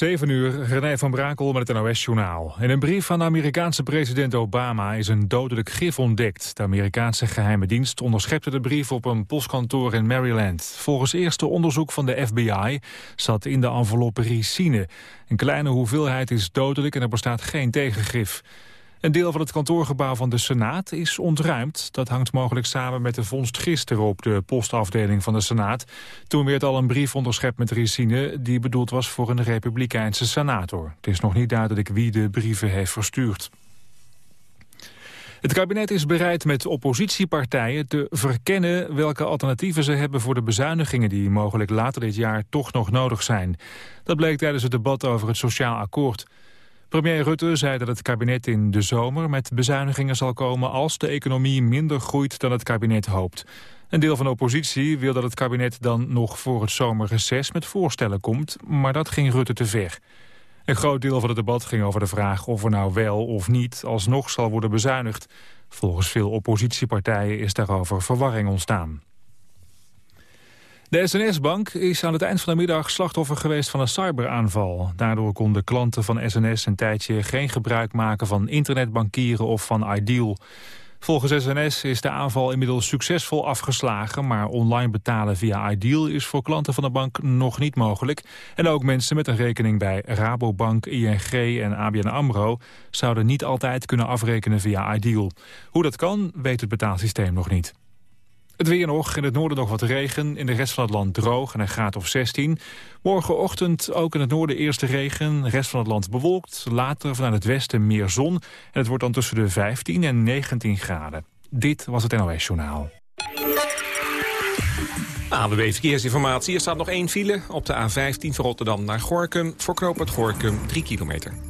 7 uur, René van Brakel met het NOS-journaal. In een brief van de Amerikaanse president Obama is een dodelijk gif ontdekt. De Amerikaanse geheime dienst onderschepte de brief op een postkantoor in Maryland. Volgens eerste onderzoek van de FBI zat in de enveloppe ricine. Een kleine hoeveelheid is dodelijk en er bestaat geen tegengif. Een deel van het kantoorgebouw van de Senaat is ontruimd. Dat hangt mogelijk samen met de vondst gisteren op de postafdeling van de Senaat. Toen werd al een brief onderschept met ricine die bedoeld was voor een republikeinse senator. Het is nog niet duidelijk wie de brieven heeft verstuurd. Het kabinet is bereid met oppositiepartijen te verkennen welke alternatieven ze hebben voor de bezuinigingen die mogelijk later dit jaar toch nog nodig zijn. Dat bleek tijdens het debat over het sociaal akkoord. Premier Rutte zei dat het kabinet in de zomer met bezuinigingen zal komen als de economie minder groeit dan het kabinet hoopt. Een deel van de oppositie wil dat het kabinet dan nog voor het zomerreces met voorstellen komt, maar dat ging Rutte te ver. Een groot deel van het debat ging over de vraag of er nou wel of niet alsnog zal worden bezuinigd. Volgens veel oppositiepartijen is daarover verwarring ontstaan. De SNS-bank is aan het eind van de middag slachtoffer geweest van een cyberaanval. Daardoor konden klanten van SNS een tijdje geen gebruik maken van internetbankieren of van Ideal. Volgens SNS is de aanval inmiddels succesvol afgeslagen... maar online betalen via Ideal is voor klanten van de bank nog niet mogelijk. En ook mensen met een rekening bij Rabobank, ING en ABN AMRO... zouden niet altijd kunnen afrekenen via Ideal. Hoe dat kan, weet het betaalsysteem nog niet. Het weer nog, in het noorden nog wat regen, in de rest van het land droog en een graad of 16. Morgenochtend ook in het noorden eerste regen, de rest van het land bewolkt. Later vanuit het westen meer zon en het wordt dan tussen de 15 en 19 graden. Dit was het NOS Journaal. ABB Verkeersinformatie. Er staat nog één file op de A15 van Rotterdam naar Gorkum. Voor knooppunt Gorkum 3 kilometer.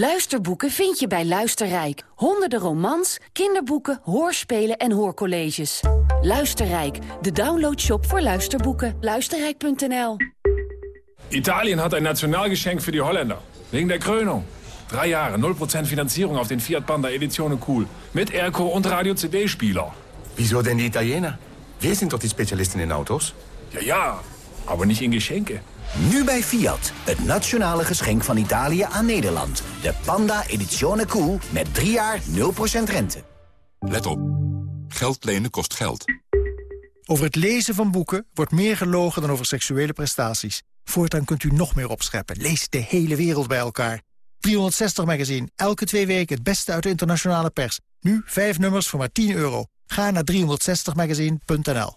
Luisterboeken vind je bij Luisterrijk. Honderden romans, kinderboeken, hoorspelen en hoorcolleges. Luisterrijk, de downloadshop voor luisterboeken. Luisterrijk.nl Italien hat ein Nationalgeschenk für die Holländer. Wegen der Krönung. Drei Jahre, 0% Finanzierung auf den Fiat Panda Edizione Cool. Mit Airco und Radio-CD-Spieler. Wieso denn die Italiener? Wir sind doch die Spezialisten in Autos. Ja, ja, aber nicht in Geschenke. Nu bij Fiat, het nationale geschenk van Italië aan Nederland. De Panda Edizione Cool met 3 jaar 0% rente. Let op. Geld lenen kost geld. Over het lezen van boeken wordt meer gelogen dan over seksuele prestaties. Voortaan kunt u nog meer opscheppen. Lees de hele wereld bij elkaar. 360 Magazine, elke twee weken het beste uit de internationale pers. Nu vijf nummers voor maar 10 euro. Ga naar 360magazine.nl.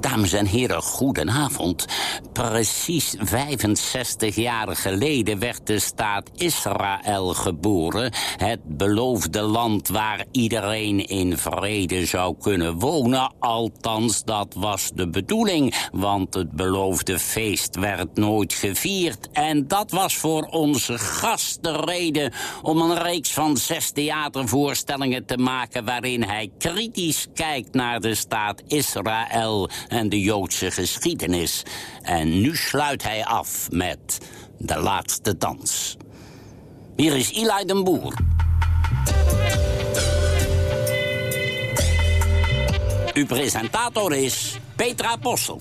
Dames en heren, goedenavond. Precies 65 jaar geleden werd de staat Israël geboren. Het beloofde land waar iedereen in vrede zou kunnen wonen. Althans, dat was de bedoeling, want het beloofde feest werd nooit gevierd. En dat was voor onze gast de reden om een reeks van zes theatervoorstellingen te maken... waarin hij kritisch kijkt naar de staat Israël en de Joodse geschiedenis. En nu sluit hij af met De Laatste Dans. Hier is Eli den Boer. Uw presentator is Petra Possel.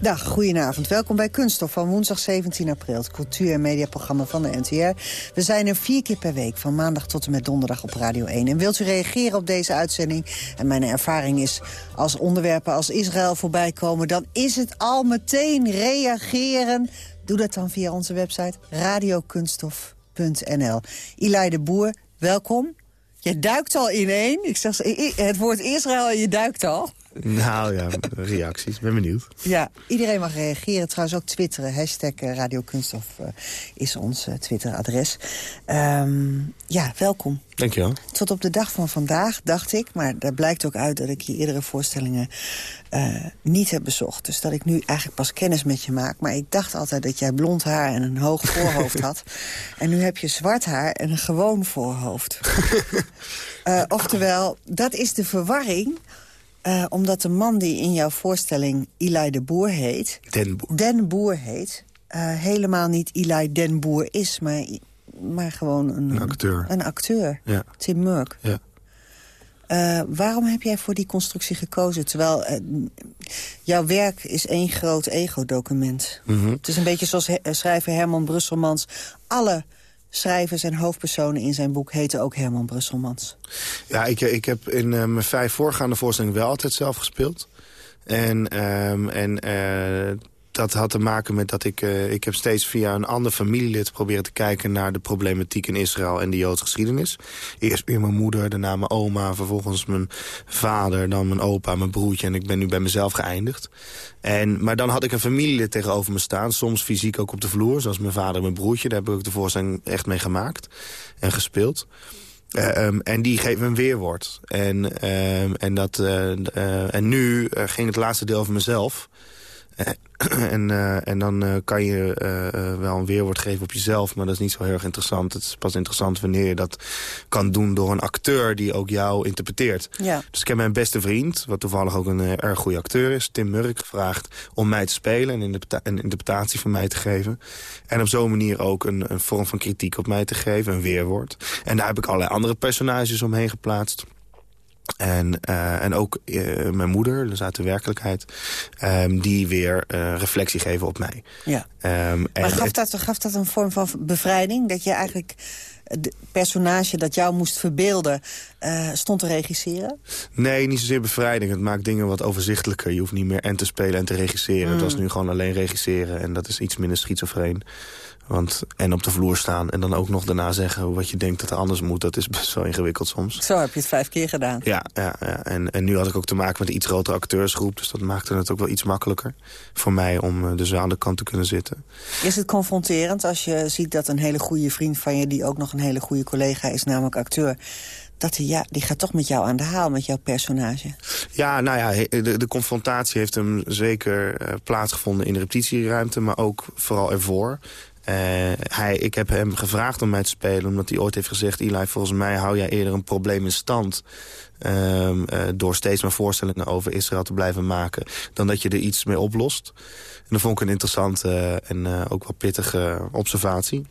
Dag, goedenavond. Welkom bij Kunststof van woensdag 17 april. Het cultuur- en mediaprogramma van de NTR. We zijn er vier keer per week, van maandag tot en met donderdag op Radio 1. En wilt u reageren op deze uitzending? En mijn ervaring is, als onderwerpen als Israël voorbij komen... dan is het al meteen reageren. Doe dat dan via onze website radiokunststof.nl. Eli de Boer, welkom. Je duikt al ineen. Ik zeg, het woord Israël, je duikt al. Nou ja, reacties. Ik ben benieuwd. Ja, iedereen mag reageren. Trouwens ook twitteren. Hashtag eh, Radio Kunststof uh, is ons uh, Twitteradres. Um, ja, welkom. Dankjewel. Tot op de dag van vandaag dacht ik, maar daar blijkt ook uit... dat ik je eerdere voorstellingen uh, niet heb bezocht. Dus dat ik nu eigenlijk pas kennis met je maak. Maar ik dacht altijd dat jij blond haar en een hoog voorhoofd had. En nu heb je zwart haar en een gewoon voorhoofd. uh, oftewel, dat is de verwarring... Uh, omdat de man die in jouw voorstelling Eli de Boer heet... Den Boer. Den Boer heet, helemaal niet Eli Den Boer is... maar maar gewoon een, een acteur. Een acteur, ja. Tim Murk. Ja. Uh, waarom heb jij voor die constructie gekozen? Terwijl uh, jouw werk is één groot ego-document. Mm -hmm. Het is een beetje zoals he schrijver Herman Brusselmans. Alle schrijvers en hoofdpersonen in zijn boek heten ook Herman Brusselmans. Ja, ik, ik heb in uh, mijn vijf voorgaande voorstellingen wel altijd zelf gespeeld. En, um, en dat had te maken met dat ik... Uh, ik heb steeds via een ander familielid proberen te kijken... naar de problematiek in Israël en de Joodse geschiedenis. Eerst weer mijn moeder, daarna mijn oma, vervolgens mijn vader... dan mijn opa, mijn broertje en ik ben nu bij mezelf geëindigd. En, maar dan had ik een familielid tegenover me staan. Soms fysiek ook op de vloer, zoals mijn vader en mijn broertje. Daar heb ik de voorstelling echt mee gemaakt en gespeeld. Uh, um, en die geeft me een weerwoord. En, uh, en, dat, uh, en nu ging het laatste deel over mezelf. en, uh, en dan uh, kan je uh, wel een weerwoord geven op jezelf, maar dat is niet zo heel erg interessant. Het is pas interessant wanneer je dat kan doen door een acteur die ook jou interpreteert. Ja. Dus ik heb mijn beste vriend, wat toevallig ook een erg goede acteur is, Tim Murk, gevraagd om mij te spelen en een interpretatie van mij te geven. En op zo'n manier ook een, een vorm van kritiek op mij te geven, een weerwoord. En daar heb ik allerlei andere personages omheen geplaatst. En, uh, en ook uh, mijn moeder, dus uit de werkelijkheid, um, die weer uh, reflectie geven op mij. Ja. Um, maar gaf dat, gaf dat een vorm van bevrijding? Dat je eigenlijk het personage dat jou moest verbeelden stond te regisseren? Nee, niet zozeer bevrijding. Het maakt dingen wat overzichtelijker. Je hoeft niet meer en te spelen en te regisseren. Mm. Het was nu gewoon alleen regisseren en dat is iets minder schizofreen. Want, en op de vloer staan en dan ook nog daarna zeggen wat je denkt dat er anders moet. Dat is best wel ingewikkeld soms. Zo heb je het vijf keer gedaan. Ja, ja, ja. En, en nu had ik ook te maken met een iets grotere acteursgroep. Dus dat maakte het ook wel iets makkelijker voor mij om dus aan de kant te kunnen zitten. Is het confronterend als je ziet dat een hele goede vriend van je... die ook nog een hele goede collega is, namelijk acteur dat hij, ja, die gaat toch met jou aan de haal, met jouw personage. Ja, nou ja, de, de confrontatie heeft hem zeker uh, plaatsgevonden in de repetitieruimte... maar ook vooral ervoor. Uh, hij, ik heb hem gevraagd om mij te spelen, omdat hij ooit heeft gezegd... Eli, volgens mij hou jij eerder een probleem in stand... Uh, uh, door steeds maar voorstellingen over Israël te blijven maken... dan dat je er iets mee oplost. En dat vond ik een interessante en ook wel pittige observatie.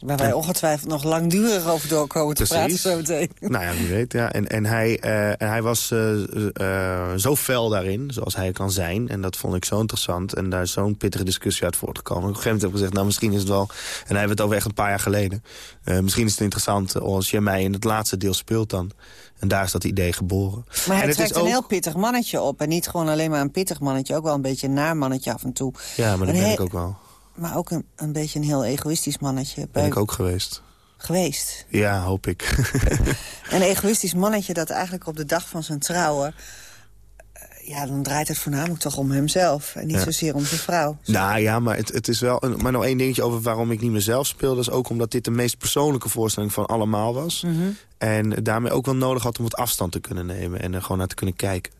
Waar wij ongetwijfeld nog langdurig over doorkomen te praten zo meteen. Nou ja, wie weet. Ja. En, en hij, uh, en hij was uh, uh, zo fel daarin, zoals hij kan zijn. En dat vond ik zo interessant. En daar is zo'n pittige discussie uit voortgekomen. Op een gegeven moment heb ik gezegd, nou misschien is het wel... En hij heeft het over echt een paar jaar geleden. misschien is het interessant als je mij in het laatste deel speelt dan. En daar is dat idee geboren. Maar hij en trekt een heel pittig mannetje op. En niet gewoon alleen maar een pittig mannetje. Ook wel een beetje een naar mannetje af en toe. Ja, maar dat ben ik ook wel. Maar ook een, een beetje een heel egoïstisch mannetje. Ben ik ook geweest. Geweest? Ja, hoop ik. een egoïstisch mannetje dat eigenlijk op de dag van zijn trouwen... Ja, dan draait het voornamelijk toch om hemzelf. En niet ja. zozeer om zijn vrouw. Zo. Nou ja, maar het, het is wel... Een, maar nog één dingetje over waarom ik niet mezelf speel. Dat is ook omdat dit de meest persoonlijke voorstelling van allemaal was. Mm -hmm. En daarmee ook wel nodig had om wat afstand te kunnen nemen. En er gewoon naar te kunnen kijken.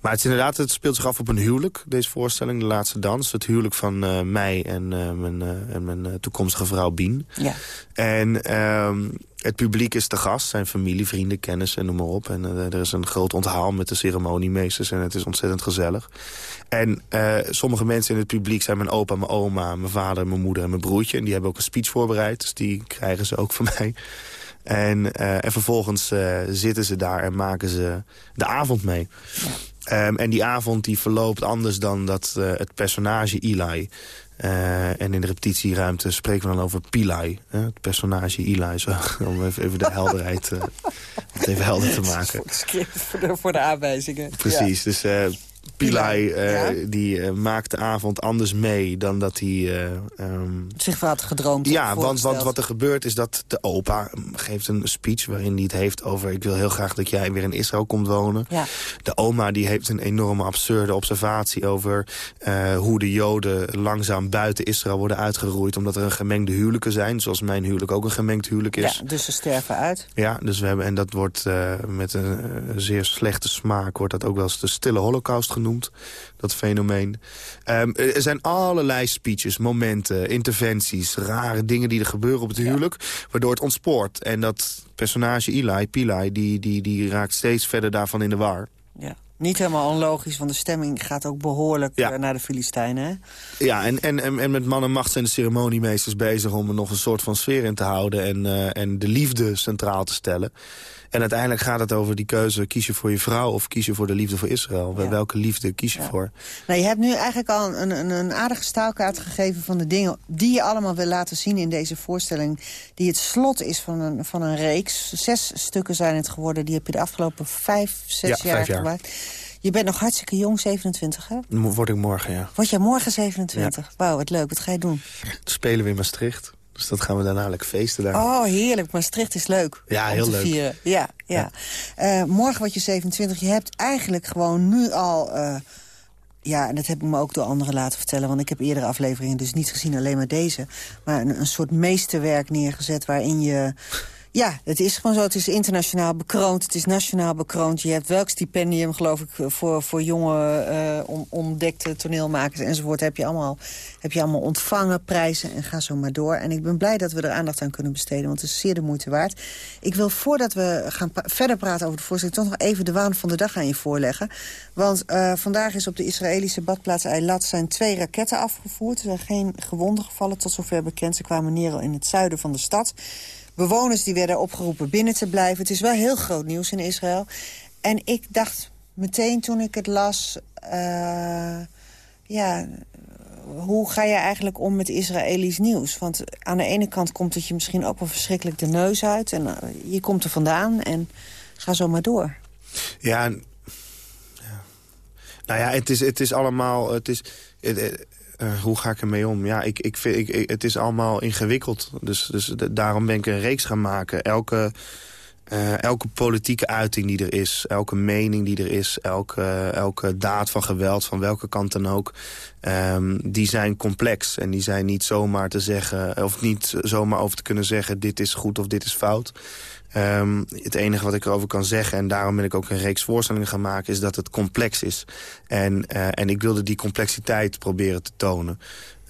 Maar het is inderdaad, het speelt zich af op een huwelijk, deze voorstelling, de laatste dans. Het huwelijk van uh, mij en uh, mijn, uh, en mijn toekomstige vrouw Bien. Ja. En um, het publiek is te gast, zijn familie, vrienden, kennissen, noem maar op. En er is een groot onthaal met de ceremoniemeesters en het is ontzettend gezellig. En sommige mensen in het publiek zijn mijn opa, mijn oma, mijn vader, mijn moeder en mijn broertje. En die hebben ook een speech voorbereid, dus die krijgen ze ook van mij. En, uh, en vervolgens uh, zitten ze daar en maken ze de avond mee. Ja. Um, en die avond die verloopt anders dan dat uh, het personage Eli... en in de repetitieruimte spreken we dan over Pilai. het personage Eli, zo, om even, even de helderheid even helder te maken. Voor de, voor de, voor de aanwijzingen. Precies, ja. dus... Pillay uh, die uh, maakt de avond anders mee dan dat hij... Uh, um... Zich had gedroomd. Ja, want, want wat er gebeurt is dat de opa geeft een speech... waarin hij het heeft over... ik wil heel graag dat jij weer in Israël komt wonen. Ja. De oma die heeft een enorme absurde observatie... over hoe de Joden langzaam buiten Israël worden uitgeroeid... omdat er een gemengde huwelijken zijn. Zoals mijn huwelijk ook een gemengd huwelijk is. Ja, dus ze sterven uit. Ja, dus we hebben, en dat wordt met een zeer slechte smaak... wordt dat ook wel eens de stille holocaust genoemd dat fenomeen. Um, er zijn allerlei speeches, momenten, interventies... rare dingen die er gebeuren op het huwelijk... waardoor het ontspoort. En dat personage Eli, Pili, die, die, die raakt steeds verder daarvan in de war. Ja. Niet helemaal onlogisch, want de stemming gaat ook behoorlijk ja. naar de Filistijnen. Hè? Ja, en, en, en met man en macht zijn de ceremoniemeesters bezig... om er nog een soort van sfeer in te houden... en, uh, en de liefde centraal te stellen. En uiteindelijk gaat het over die keuze... kies je voor je vrouw of kies je voor de liefde voor Israël? Ja. Welke liefde kies je ja. voor? Nou, je hebt nu eigenlijk al een, een, een aardige staalkaart gegeven... van de dingen die je allemaal wil laten zien in deze voorstelling... die het slot is van een, van een reeks. Zes stukken zijn het geworden. Die heb je de afgelopen vijf, zes jaar, jaar gemaakt. Je bent nog hartstikke jong, 27, hè? Word ik morgen, ja. Word jij morgen 27? Ja. Wauw, wat leuk. Wat ga je doen? Spelen we in Maastricht. Dus dat gaan we daarna lekker feesten daar. Oh, heerlijk. Maastricht is leuk. Ja, heel leuk. Vieren. Ja, ja. ja. Uh, morgen word je 27. Je hebt eigenlijk gewoon nu al... Uh, ja, en dat heb ik me ook door anderen laten vertellen... want ik heb eerdere afleveringen dus niet gezien, alleen maar deze. Maar een, een soort meesterwerk neergezet waarin je... Ja, het is gewoon zo. Het is internationaal bekroond. Het is nationaal bekroond. Je hebt welk stipendium, geloof ik, voor, voor jonge uh, ontdekte toneelmakers enzovoort. Heb je, allemaal, heb je allemaal ontvangen, prijzen en ga zo maar door. En ik ben blij dat we er aandacht aan kunnen besteden, want het is zeer de moeite waard. Ik wil voordat we gaan verder praten over de voorstelling... toch nog even de waan van de dag aan je voorleggen. Want uh, vandaag is op de Israëlische badplaats Eilat zijn twee raketten afgevoerd. Er zijn geen gewonden gevallen, tot zover bekend. Ze kwamen neer in het zuiden van de stad bewoners die werden opgeroepen binnen te blijven. Het is wel heel groot nieuws in Israël. En ik dacht meteen toen ik het las... Uh, ja, hoe ga je eigenlijk om met Israëlisch nieuws? Want aan de ene kant komt het je misschien ook wel verschrikkelijk de neus uit. En uh, je komt er vandaan en ga zo maar door. Ja, ja. nou ja, het is, het is allemaal... Het is, uh, hoe ga ik ermee om? Ja, ik, ik vind, ik, het is allemaal ingewikkeld. Dus, dus daarom ben ik een reeks gaan maken. Elke, uh, elke politieke uiting die er is, elke mening die er is... elke, elke daad van geweld, van welke kant dan ook... Um, die zijn complex en die zijn niet zomaar te zeggen... of niet zomaar over te kunnen zeggen... dit is goed of dit is fout. Um, het enige wat ik erover kan zeggen, en daarom ben ik ook een reeks voorstellingen gaan maken... is dat het complex is. En, uh, en ik wilde die complexiteit proberen te tonen.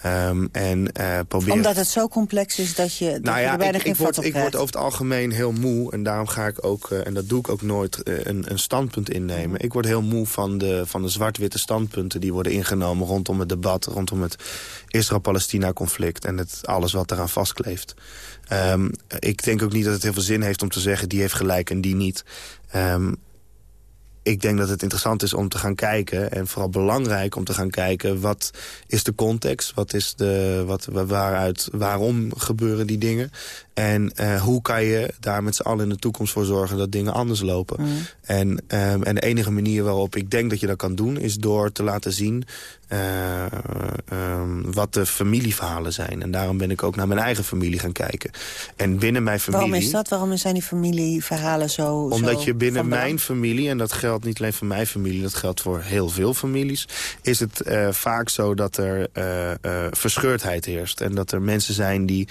Um, en, uh, proberen... Omdat het zo complex is dat je, dat nou ja, je er bijna ik, geen ik word, op Ik word over het algemeen heel moe. En daarom ga ik ook, uh, en dat doe ik ook nooit, uh, een, een standpunt innemen. Ik word heel moe van de, van de zwart-witte standpunten die worden ingenomen... rondom het debat, rondom het Israël-Palestina-conflict... en het, alles wat eraan vastkleeft. Um, ik denk ook niet dat het heel veel zin heeft om te zeggen... die heeft gelijk en die niet. Um, ik denk dat het interessant is om te gaan kijken... en vooral belangrijk om te gaan kijken... wat is de context, wat is de, wat, waaruit, waarom gebeuren die dingen... en uh, hoe kan je daar met z'n allen in de toekomst voor zorgen... dat dingen anders lopen. Mm. En, um, en de enige manier waarop ik denk dat je dat kan doen... is door te laten zien uh, um, wat de familieverhalen zijn. En daarom ben ik ook naar mijn eigen familie gaan kijken. En binnen mijn familie... Waarom is dat? Waarom zijn die familieverhalen zo Omdat zo je binnen mijn familie, en dat geldt niet alleen voor mijn familie... dat geldt voor heel veel families... is het uh, vaak zo dat er uh, uh, verscheurdheid heerst. En dat er mensen zijn die,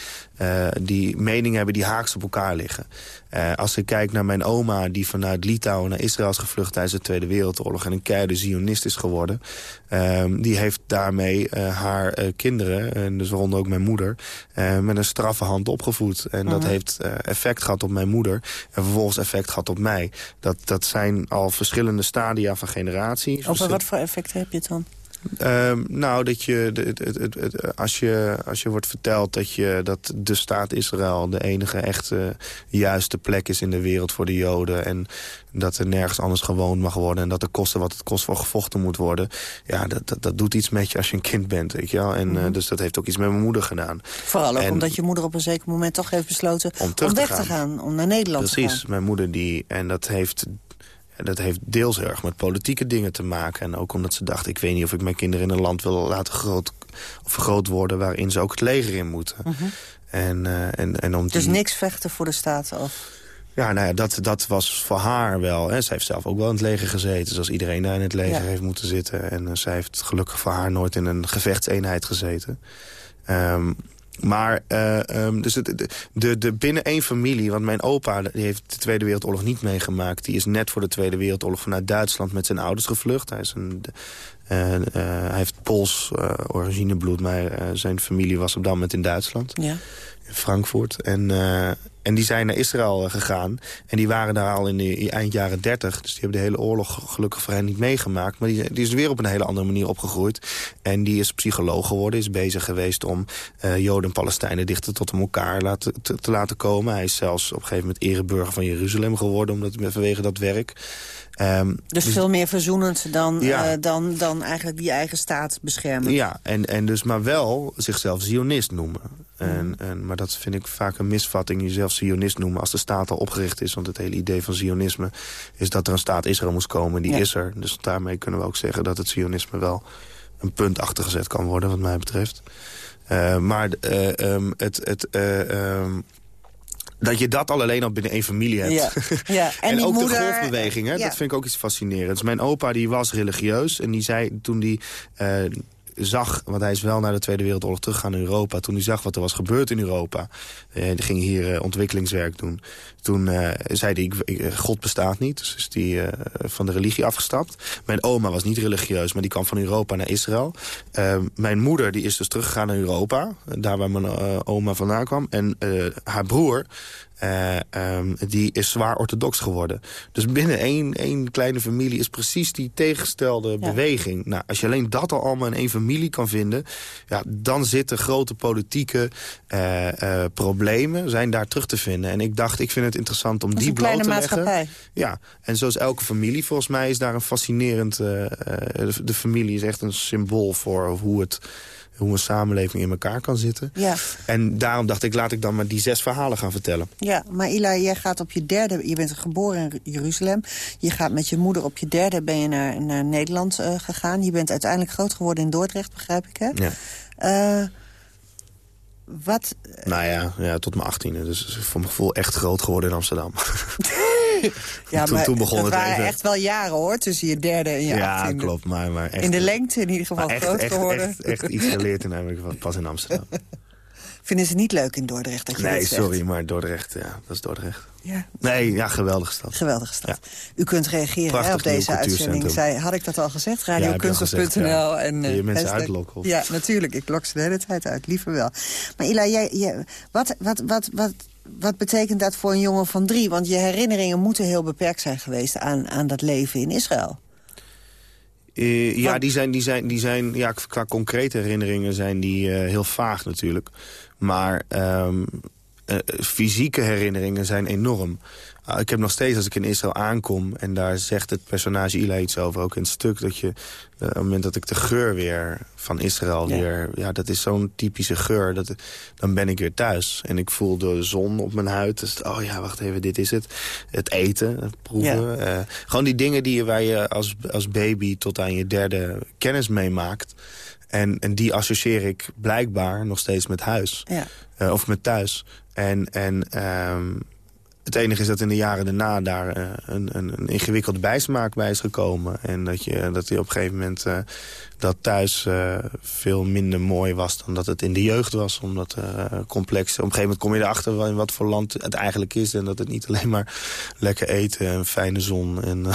die meningen hebben die haaks op elkaar liggen. Uh, als ik kijk naar mijn oma die vanuit Litouwen naar Israël is gevlucht tijdens de Tweede Wereldoorlog en een keiharde zionist is geworden. Uh, die heeft daarmee uh, haar kinderen, en dus waaronder ook mijn moeder, met een straffe hand opgevoed. En dat heeft effect gehad op mijn moeder en vervolgens effect gehad op mij. Dat, dat zijn al verschillende stadia van generaties. Over wat voor effect heb je het dan? Um, nou, dat je, het, het, het, als je, als je wordt verteld dat, je, dat de staat Israël de enige echte juiste plek is in de wereld voor de Joden. En dat er nergens anders gewoond mag worden. En dat de kosten wat het kost voor gevochten moet worden. Ja, dat, dat, dat doet iets met je als je een kind bent, weet je wel. En, mm -hmm. uh, dus dat heeft ook iets met mijn moeder gedaan. Vooral ook en, omdat je moeder op een zeker moment toch heeft besloten om, om weg te gaan. Om naar Nederland Precies, te gaan. mijn moeder die, en dat heeft dat heeft deels heel erg met politieke dingen te maken. En ook omdat ze dacht, ik weet niet of ik mijn kinderen in een land wil laten groot, of groot worden... waarin ze ook het leger in moeten. Mhm. en, uh, en, en om dus die... niks vechten voor de staat? Of... Ja, nou ja, dat, dat was voor haar wel. Hè. Zij heeft zelf ook wel in het leger gezeten. Zoals iedereen daar in het leger Ja. heeft moeten zitten. En uh, zij heeft gelukkig voor haar nooit in een gevechtseenheid gezeten. Um, maar uh, um, dus de, de, de binnen één familie... want mijn opa die heeft de Tweede Wereldoorlog niet meegemaakt. Die is net voor de Tweede Wereldoorlog vanuit Duitsland met zijn ouders gevlucht. Hij, is een, uh, uh, hij heeft Pools originebloed, maar zijn familie was op dat moment in Duitsland. Ja. In Frankfurt. En, en die zijn naar Israël gegaan. En die waren daar al in de eind jaren 30. Dus die hebben de hele oorlog gelukkig voor hen niet meegemaakt. Maar die, is weer op een hele andere manier opgegroeid. En die is psycholoog geworden. Is bezig geweest om uh, Joden en Palestijnen dichter tot elkaar laten, te, te, laten komen. Hij is zelfs op een gegeven moment ereburger van Jeruzalem geworden. Omdat, vanwege dat werk. Um, dus, dus, veel meer verzoenend dan, ja. uh, dan, dan eigenlijk die eigen staat beschermen. Ja, en, en dus maar wel zichzelf Zionist noemen. En, en, maar dat vind ik vaak een misvatting, jezelf Zionist noemen als de staat al opgericht is. Want het hele idee van Zionisme is dat er een staat Israël moest komen. En die ja. is er. Dus daarmee kunnen we ook zeggen dat het Zionisme wel een punt achtergezet kan worden, wat mij betreft. Uh, maar uh, um, het... het uh, um, dat je dat al alleen al binnen één familie hebt. Ja. Ja. En, en ook moeder... de golfbeweging, hè? Ja. dat vind ik ook iets fascinerends. Mijn opa die was religieus en die zei toen die... Uh, zag, want hij is wel naar de Tweede Wereldoorlog teruggegaan in Europa... toen hij zag wat er was gebeurd in Europa. Uh, die ging hier uh, ontwikkelingswerk doen. Toen uh, zei hij, ik, ik, God bestaat niet. Dus is die van de religie afgestapt. Mijn oma was niet religieus, maar die kwam van Europa naar Israël. mijn moeder die is dus teruggegaan naar Europa. Daar waar mijn oma vandaan kwam. En haar broer... Uh, um, die is zwaar orthodox geworden. Dus binnen één, één kleine familie is precies die tegengestelde ja. beweging. Nou, als je alleen dat al allemaal in één familie kan vinden... Ja, dan zitten grote politieke uh, uh, problemen zijn daar terug te vinden. En ik dacht, ik vind het interessant om die bloot te leggen. Ja, en zoals elke familie, volgens mij is daar een fascinerend... de, de familie is echt een symbool voor hoe het hoe een samenleving in elkaar kan zitten. Ja. En daarom dacht ik, laat ik dan maar die zes verhalen gaan vertellen. Ja, maar Ila, jij gaat op je derde... Je bent geboren in Jeruzalem. Je gaat met je moeder op je derde ben je naar, naar Nederland uh, gegaan. Je bent uiteindelijk groot geworden in Dordrecht, begrijp ik, hè? Ja. Uh, wat... Nou ja, ja, tot mijn achttiende. Dus voor mijn gevoel echt groot geworden in Amsterdam. ja, toen, maar toen begon het het waren even... echt wel jaren, hoor, tussen je derde en je ja, achttiende. Ja, klopt, maar, maar echt... In de lengte in ieder geval echt, groot echt, geworden. Echt, echt, iets geleerd in heb pas in Amsterdam. Vinden ze niet leuk in Dordrecht dat je Nee, zegt? sorry, maar Dordrecht, ja, dat is Dordrecht. Ja. Nee, ja, geweldige stad. Geweldige stad. Ja. U kunt reageren hè, op deze uitzending. Zij, had ik dat al gezegd? Radiokunstof.nl. Ja, en je uh, mensen hashtag... uitlokken? Of? Ja, natuurlijk. Ik lok ze de hele tijd uit. Liever wel. Maar Ila, jij, jij, wat, wat, wat, wat, wat betekent dat voor een jongen van drie? Want je herinneringen moeten heel beperkt zijn geweest aan, aan dat leven in Israël. Uh, ja, die zijn, die zijn, die zijn, ja, qua concrete herinneringen zijn die uh, heel vaag natuurlijk. Maar um, uh, fysieke herinneringen zijn enorm. Uh, ik heb nog steeds, als ik in Israël aankom... en daar zegt het personage Ila iets over, ook in het stuk... dat je, uh, op het moment dat ik de geur weer van Israël ja. weer... ja, dat is zo'n typische geur, dat, dan ben ik weer thuis. En ik voel de zon op mijn huid. Dus, oh ja, wacht even, dit is het. Het eten, het proeven. Ja. Uh, gewoon die dingen die je, waar je als, als baby tot aan je derde kennis meemaakt... En, en die associeer ik blijkbaar nog steeds met huis. Ja. Uh, of met thuis. En, en um, het enige is dat in de jaren daarna daar uh, een, een, een ingewikkelde bijsmaak bij is gekomen. En dat je, dat je op een gegeven moment uh, dat thuis uh, veel minder mooi was dan dat het in de jeugd was. Omdat complex. Op een gegeven moment kom je erachter in wat voor land het eigenlijk is. En dat het niet alleen maar lekker eten en fijne zon. En,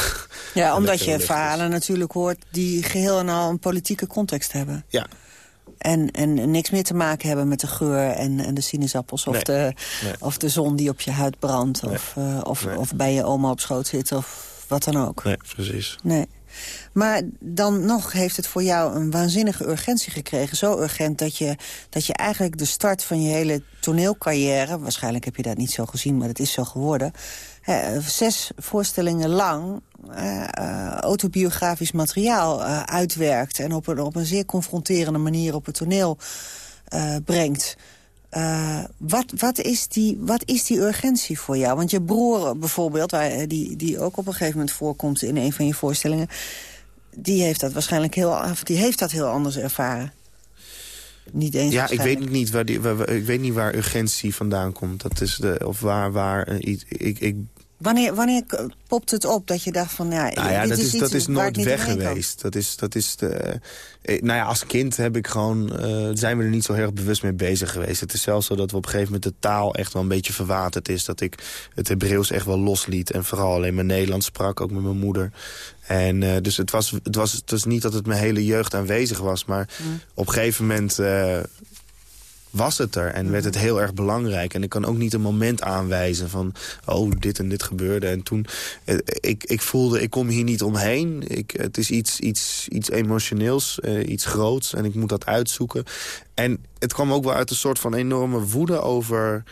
ja, omdat je verhalen is. natuurlijk hoort die geheel en al een politieke context hebben. Ja. En, en niks meer te maken hebben met de geur en, en de sinaasappels... Of, nee. de, nee. of de zon die op je huid brandt... Nee. Of, uh, of, of bij je oma op schoot zit of wat dan ook. Nee, precies. Nee. Maar dan nog heeft het voor jou een waanzinnige urgentie gekregen. Zo urgent dat je, dat je eigenlijk de start van je hele toneelcarrière... waarschijnlijk heb je dat niet zo gezien, maar het is zo geworden... Hè, zes voorstellingen lang uh, autobiografisch materiaal uh, uitwerkt... en op een, op een zeer confronterende manier op het toneel uh, brengt. Wat, wat, is die, wat is die urgentie voor jou? Want je broer bijvoorbeeld, waar, die, die ook op een gegeven moment voorkomt... in een van je voorstellingen, die heeft dat waarschijnlijk heel, die heeft dat heel anders ervaren. Niet eens ja, ik weet niet waar, die, waar, ik weet niet waar urgentie vandaan komt. Dat is de, of waar, waar ik, ik Wanneer, wanneer popt het op dat je dacht van... Ja, nou ja, dat is, dat is nooit weg geweest. Dat is, dat is de, eh, nou ja, als kind heb ik gewoon, uh, zijn we er niet zo heel erg bewust mee bezig geweest. Het is zelfs zo dat we op een gegeven moment de taal echt wel een beetje verwaterd is. Dat ik het Hebreeuws echt wel losliet. En vooral alleen mijn Nederlands sprak, ook met mijn moeder. En uh, dus het was, het, was, het was niet dat het mijn hele jeugd aanwezig was. Maar mm. op een gegeven moment uh, was het er en werd het heel erg belangrijk. En ik kan ook niet een moment aanwijzen van... oh, dit en dit gebeurde. En toen, eh, ik, ik voelde, ik kom hier niet omheen. Ik, het is iets, iets, iets emotioneels, uh, iets groots. En ik moet dat uitzoeken. En het kwam ook wel uit een soort van enorme woede over...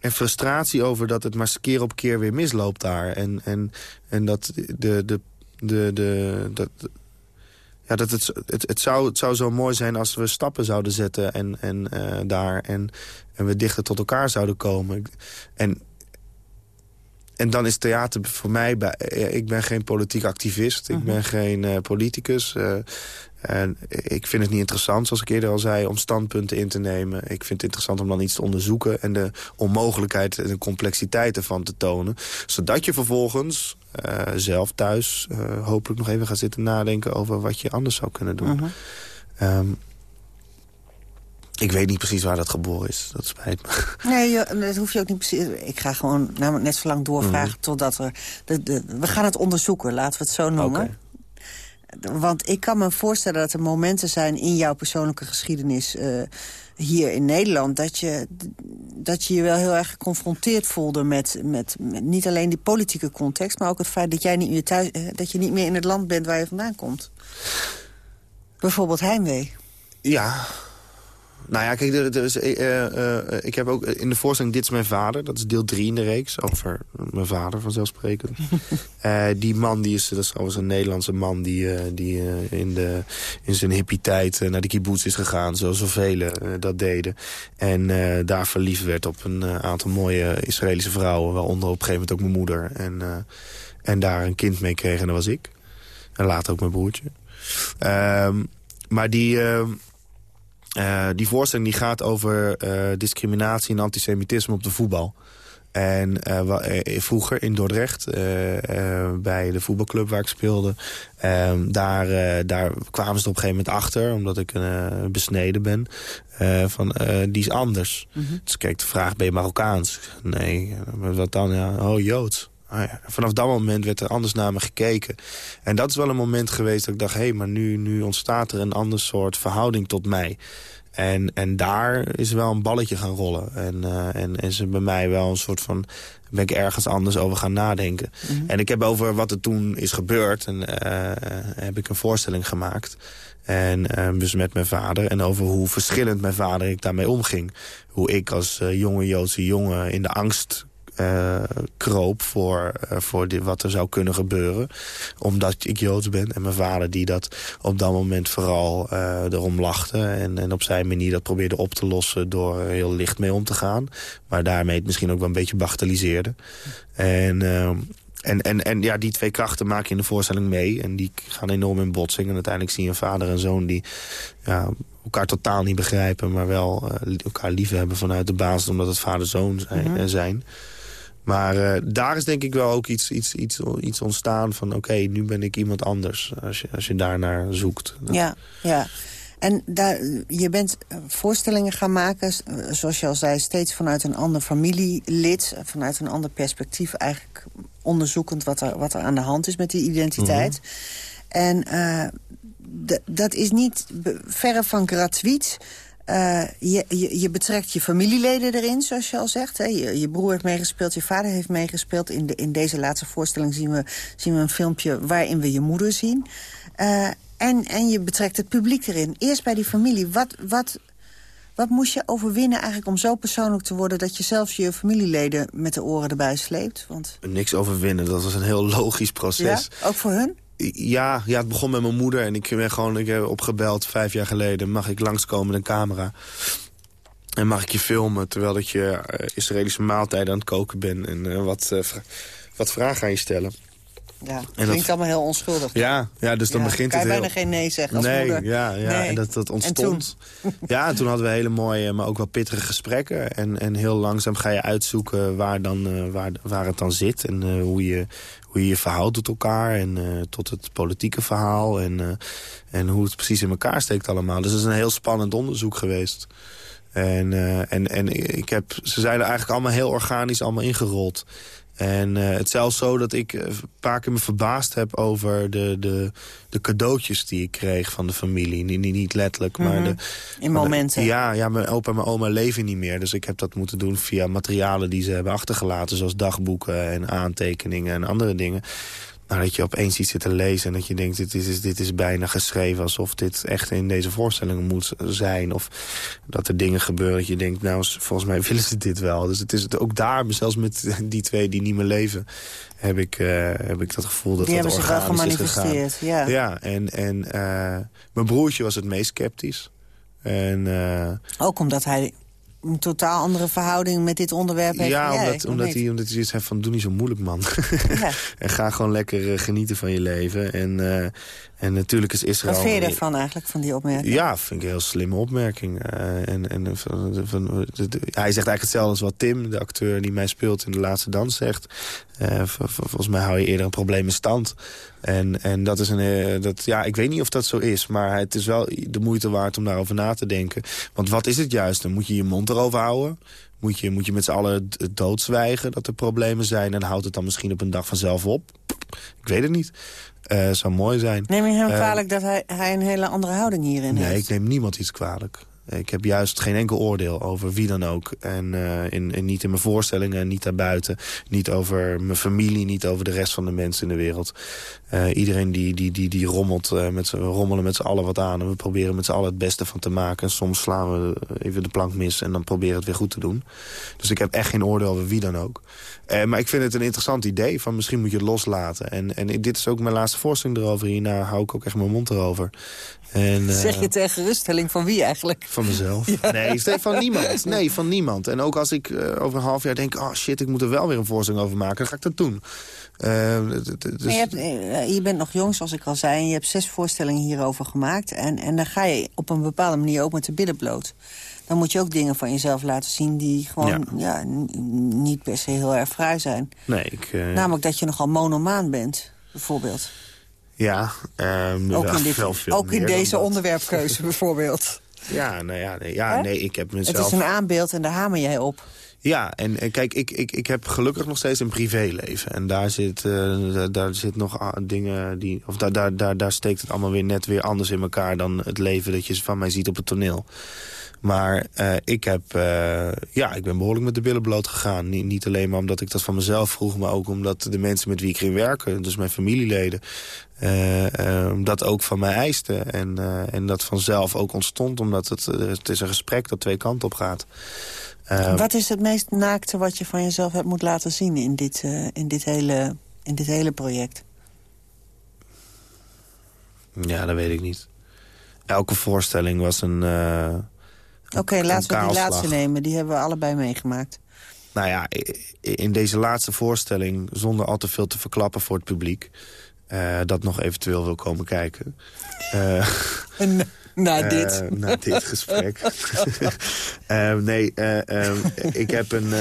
En frustratie over dat het maar keer op keer weer misloopt daar. En, en, en dat de, de, de, de, de, dat, ja, dat het, het, het, zou, het zou zo mooi zijn als we stappen zouden zetten en, en, uh, daar en, en we dichter tot elkaar zouden komen. En, en dan is theater voor mij... Bij, ik ben geen politiek activist, ik ben geen uh, politicus. En ik vind het niet interessant, zoals ik eerder al zei, om standpunten in te nemen. Ik vind het interessant om dan iets te onderzoeken... en de onmogelijkheid en de complexiteit ervan te tonen. Zodat je vervolgens uh, zelf thuis uh, hopelijk nog even gaat zitten nadenken... over wat je anders zou kunnen doen. Uh -huh. um, ik weet niet precies waar dat geboren is. Dat spijt me. Nee, dat hoef je ook niet precies. Ik ga gewoon namelijk net zo lang doorvragen mm -hmm. totdat er... De, de, we gaan het onderzoeken, laten we het zo noemen. Okay. Want ik kan me voorstellen dat er momenten zijn in jouw persoonlijke geschiedenis... Uh, hier in Nederland, dat je, dat je je wel heel erg geconfronteerd voelde... Met, met, met niet alleen die politieke context... maar ook het feit dat, jij niet meer thuis, dat je niet meer in het land bent waar je vandaan komt. Bijvoorbeeld heimwee. Ja, nou ja, kijk, er, er is, uh, uh, ik heb ook in de voorstelling Dit is mijn vader. Dat is deel 3 in de reeks. Over mijn vader, vanzelfsprekend. uh, die man, die is, dat is trouwens een Nederlandse man... die, die in, de, in zijn hippie-tijd naar de kibbutz is gegaan. Zoals zoveel dat deden. En daar verliefd werd op een aantal mooie Israëlische vrouwen. Waaronder op een gegeven moment ook mijn moeder. En, en daar een kind mee kreeg en dat was ik. En later ook mijn broertje. Ehm, maar die... Uh, die voorstelling die gaat over uh, discriminatie en antisemitisme op de voetbal. En uh, vroeger in Dordrecht, bij de voetbalclub waar ik speelde... Ehm, daar, daar kwamen ze op een gegeven moment achter, omdat ik besneden ben... van, die is anders. Mm -hmm. Dus kijk, de vraag, ben je Marokkaans? Nee, wat dan? Ja, oh, Joods. Ah, ja. Vanaf dat moment werd er anders naar me gekeken. En dat is wel een moment geweest dat ik dacht... hé, hey, maar nu, nu ontstaat er een ander soort verhouding tot mij. En, en daar is wel een balletje gaan rollen. En, uh, en, en is bij mij wel een soort van... ben ik ergens anders over gaan nadenken. Mm -hmm. En ik heb over wat er toen is gebeurd... En, uh, heb ik een voorstelling gemaakt... En uh, dus met mijn vader. En over hoe verschillend mijn vader ik daarmee omging. Hoe ik als jonge Joodse jongen in de angst uh, kroop voor, uh, voor dit, wat er zou kunnen gebeuren. Omdat ik Joods ben. En mijn vader die dat op dat moment vooral uh, erom lachte. En, en op zijn manier dat probeerde op te lossen door er heel licht mee om te gaan. Maar daarmee het misschien ook wel een beetje bagatelliseerde. En... En, en, en ja, die twee krachten maak je in de voorstelling mee. En die gaan enorm in botsing. En uiteindelijk zie je een vader en zoon die ja, elkaar totaal niet begrijpen... maar wel elkaar lief hebben vanuit de basis... omdat het vader-zoon zijn. Mm -hmm. zijn. Maar uh, daar is denk ik wel ook iets, iets, iets, iets ontstaan van... oké, okay, nu ben ik iemand anders, als je, als je daarnaar zoekt. Ja, ja. En daar, je bent voorstellingen gaan maken, zoals je al zei... steeds vanuit een ander familielid, vanuit een ander perspectief... eigenlijk onderzoekend wat er, wat er aan de hand is met die identiteit. Mm -hmm. En uh, dat is niet verre van gratuit... Uh, je, je, je, betrekt je familieleden erin, zoals je al zegt. Hè. Je, je, broer heeft meegespeeld, je vader heeft meegespeeld. In, de, in deze laatste voorstelling zien we, zien we een filmpje waarin we je moeder zien. Uh, en, en je betrekt het publiek erin. Eerst bij die familie. Wat, wat, wat moest je overwinnen eigenlijk om zo persoonlijk te worden... dat je zelfs je familieleden met de oren erbij sleept? Want... Niks overwinnen, dat was een heel logisch proces. Ja, ook voor hun? Ja, ja, het begon met mijn moeder en ik ben gewoon ik heb opgebeld vijf jaar geleden. Mag ik langskomen met een camera? En mag ik je filmen terwijl ik je uh, Israëlische maaltijden aan het koken ben... en uh, wat, uh, wat vragen aan je stellen. Ja, het klinkt allemaal heel onschuldig. Ja, ja dus dan ja, begint kan het je heel... bijna geen nee zeggen als nee, moeder. Ja, ja nee. en dat, dat ontstond. En toen? ja, en toen hadden we hele mooie, maar ook wel pittige gesprekken. En, en heel langzaam ga je uitzoeken waar, dan, uh, waar, waar het dan zit. En uh, hoe, je, hoe je je verhoudt tot elkaar. En uh, tot het politieke verhaal. En, en hoe het precies in elkaar steekt allemaal. Dus het is een heel spannend onderzoek geweest. En, en, en ik heb, ze zijn er eigenlijk allemaal heel organisch allemaal ingerold. En uh, het zelfs zo dat ik een paar keer me verbaasd heb over de, de, de cadeautjes die ik kreeg van de familie. Niet, niet letterlijk, maar... Mm -hmm. de, In momenten. De, ja, ja, mijn opa en mijn oma leven niet meer. Dus ik heb dat moeten doen via materialen die ze hebben achtergelaten. Zoals dagboeken en aantekeningen en andere dingen. Nou, dat je opeens iets zit te lezen en dat je denkt... Dit is, dit is bijna geschreven alsof dit echt in deze voorstelling moet zijn. Of dat er dingen gebeuren dat je denkt... nou, volgens mij willen ze dit wel. Dus het is het ook daar, zelfs met die twee die niet meer leven... heb ik, uh, heb ik dat gevoel dat die dat wel organisch is gegaan. gemanifesteerd, ja. Ja, en, en uh, mijn broertje was het meest sceptisch. En, uh, ook omdat hij een totaal andere verhouding met dit onderwerp heeft Ja, jij, omdat, omdat, hij, omdat hij zoiets heeft van doe niet zo moeilijk man. Ja. en ga gewoon lekker uh, genieten van je leven. En, uh, en natuurlijk is Israël... Wat vind je ervan eigenlijk, van die opmerking? Ja, vind ik een heel slimme opmerking. Uh, en, en, van, van, hij zegt eigenlijk hetzelfde als wat Tim, de acteur die mij speelt in De Laatste Dans, zegt. volgens mij hou je eerder een probleem in stand. En, en dat is een... Dat, ja, ik weet niet of dat zo is, maar het is wel de moeite waard om daarover na te denken. Want wat is het juist? Dan moet je je mond erover houden. Moet je, moet je met z'n allen doodzwijgen dat er problemen zijn... en houdt het dan misschien op een dag vanzelf op? Ik weet het niet. Uh, zou mooi zijn. Neem je hem uh, kwalijk dat hij, hij een hele andere houding hierin nee, heeft? Nee, ik neem niemand iets kwalijk. Ik heb juist geen enkel oordeel over wie dan ook. En, uh, in, niet in mijn voorstellingen, niet daarbuiten. Niet over mijn familie, niet over de rest van de mensen in de wereld. Uh, iedereen die, die, die, die rommelt, uh, met we rommelen met z'n allen wat aan. En we proberen met z'n allen het beste van te maken. En soms slaan we even de plank mis en dan proberen het weer goed te doen. Dus ik heb echt geen oordeel over wie dan ook. Maar ik vind het een interessant idee. Van misschien moet je het loslaten. En, en dit is ook mijn laatste voorstelling erover. Hierna hou ik ook echt mijn mond erover. En, uh, zeg je ter geruststelling van wie eigenlijk? Van mezelf. Ja. Nee, van niemand. Nee, van niemand. En ook als ik uh, over een half jaar denk... oh shit, ik moet er wel weer een voorstelling over maken... dan ga ik dat doen. Uh, dus... je, hebt, je, bent nog jong, zoals ik al zei... en je hebt zes voorstellingen hierover gemaakt. En, en dan ga je op een bepaalde manier ook met de billen bloot. Dan moet je ook dingen van jezelf laten zien... die gewoon ja. ja niet per se heel erg fraai zijn. Nee, ik... Uh... Namelijk dat je nogal monomaan bent, bijvoorbeeld. Ja, um, ook in, dit, wel veel ook in deze onderwerpkeuze bijvoorbeeld. Ja, nou ja, nee, ja, nee, ik heb mezelf... Het is een aanbeeld en daar hamer jij op. Ja, en, en kijk, ik, ik, ik heb gelukkig nog steeds een privéleven. En daar zit, uh, daar, daar zit nog dingen die... Of daar, daar, daar, daar steekt het allemaal weer net weer anders in elkaar... dan het leven dat je van mij ziet op het toneel. Maar uh, ik, heb, uh, ja, ik ben behoorlijk met de billen bloot gegaan. Niet, niet alleen maar omdat ik dat van mezelf vroeg... maar ook omdat de mensen met wie ik ging werken... dus mijn familieleden... Uh, dat ook van mij eisten. En, en dat vanzelf ook ontstond. Omdat het, het is een gesprek dat twee kanten op gaat. wat is het meest naakte wat je van jezelf hebt moeten laten zien... in dit, in dit, hele, in dit hele project? Ja, dat weet ik niet. Elke voorstelling was een... Oké, okay, laten we die laatste nemen. Die hebben we allebei meegemaakt. Nou ja, in deze laatste voorstelling... zonder al te veel te verklappen voor het publiek... Uh, dat nog eventueel wil komen kijken. Uh, na dit. Uh, na dit gesprek. nee, ik heb een...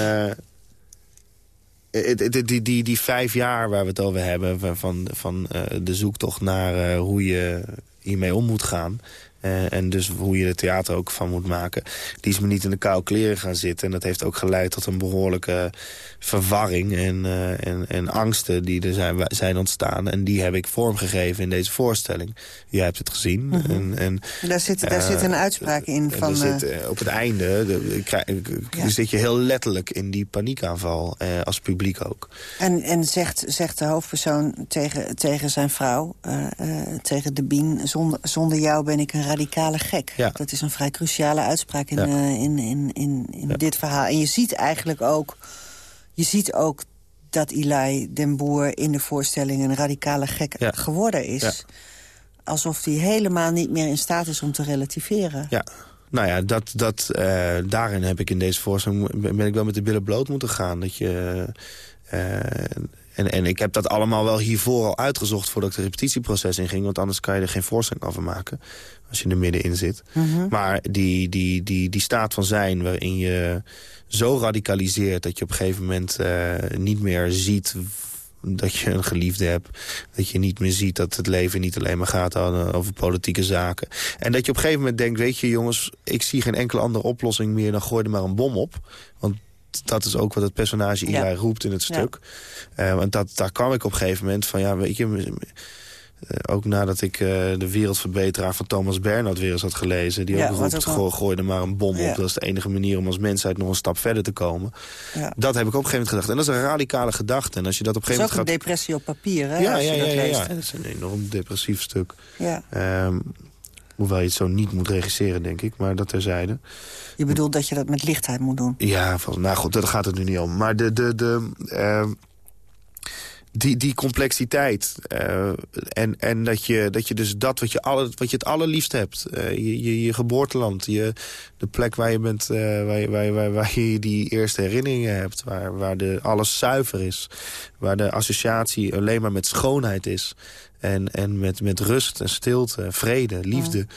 Die, die, die, die vijf jaar waar we het over hebben... van, van de zoektocht naar hoe je hiermee om moet gaan... Uh, en dus hoe je er theater ook van moet maken. Die is me niet in de koude kleren gaan zitten. En dat heeft ook geleid tot een behoorlijke verwarring en, uh, en, en angsten die er zijn, zijn ontstaan. En die heb ik vormgegeven in deze voorstelling. Jij hebt het gezien. Mm -hmm. en, en, daar, zit, daar uh, zit een uitspraak in van... Zit, op het einde de, ja. zit je heel letterlijk in die paniekaanval. als publiek ook. En, en zegt, zegt de hoofdpersoon tegen, tegen zijn vrouw, tegen de Bien... Zonder, zonder jou ben ik een radicale gek. Ja. Dat is een vrij cruciale uitspraak in, ja. uh, in, in, in, in ja. dit verhaal. En je ziet eigenlijk ook... Je ziet ook dat Eli den Boer in de voorstelling een radicale gek geworden is. Alsof hij helemaal niet meer in staat is om te relativeren. Ja. Nou ja, dat, dat, uh, daarin heb ik in deze voorstelling... ben ik wel met de billen bloot moeten gaan. Dat je... Uh, en, en ik heb dat allemaal wel hiervoor al uitgezocht... voordat ik het repetitieproces inging. Want anders kan je er geen voorstelling over maken. Als je er middenin zit. Mhm. Maar die, die, die, die staat van zijn waarin je zo radicaliseert... dat je op een gegeven moment uh, niet meer ziet dat je een geliefde hebt. Dat je niet meer ziet dat het leven niet alleen maar gaat over politieke zaken. En dat je op een gegeven moment denkt, weet je jongens... ik zie geen enkele andere oplossing meer, dan gooi er maar een bom op. Want dat is ook wat het personage Eli ja. roept in het stuk. Ja. Uh, want dat, daar kwam ik op een gegeven moment van, ja, weet je... Uh, ook nadat ik uh, de wereldverbeteraar van Thomas Bernhard weer eens had gelezen... die ja, ook roept, ook gooi, gooi er maar een bom ja. op. Dat is de enige manier om als mensheid nog een stap verder te komen. Ja. Dat heb ik op een gegeven moment gedacht. En dat is een radicale gedachte. En als je dat op een Dat is gegeven ook een moment depressie op papier, hè? Ja, als je dat ja, leest. ja. Dat is een enorm depressief stuk. Ja. Um, hoewel je het zo niet moet regisseren, denk ik. Maar dat terzijde. Je bedoelt dat je dat met lichtheid moet doen? Ja, van, nou goed, daar gaat het nu niet om. Maar de, de, de, uh, die, die complexiteit. Uh, en en dat, je, dat je dus dat wat je, alle, wat je het allerliefst hebt. Uh, je, je, je geboorteland. Je, de plek waar je, bent, uh, waar, je, waar, waar, waar je die eerste herinneringen hebt. Waar, waar de, alles zuiver is. Waar de associatie alleen maar met schoonheid is. En, en met, met rust en stilte, vrede, liefde.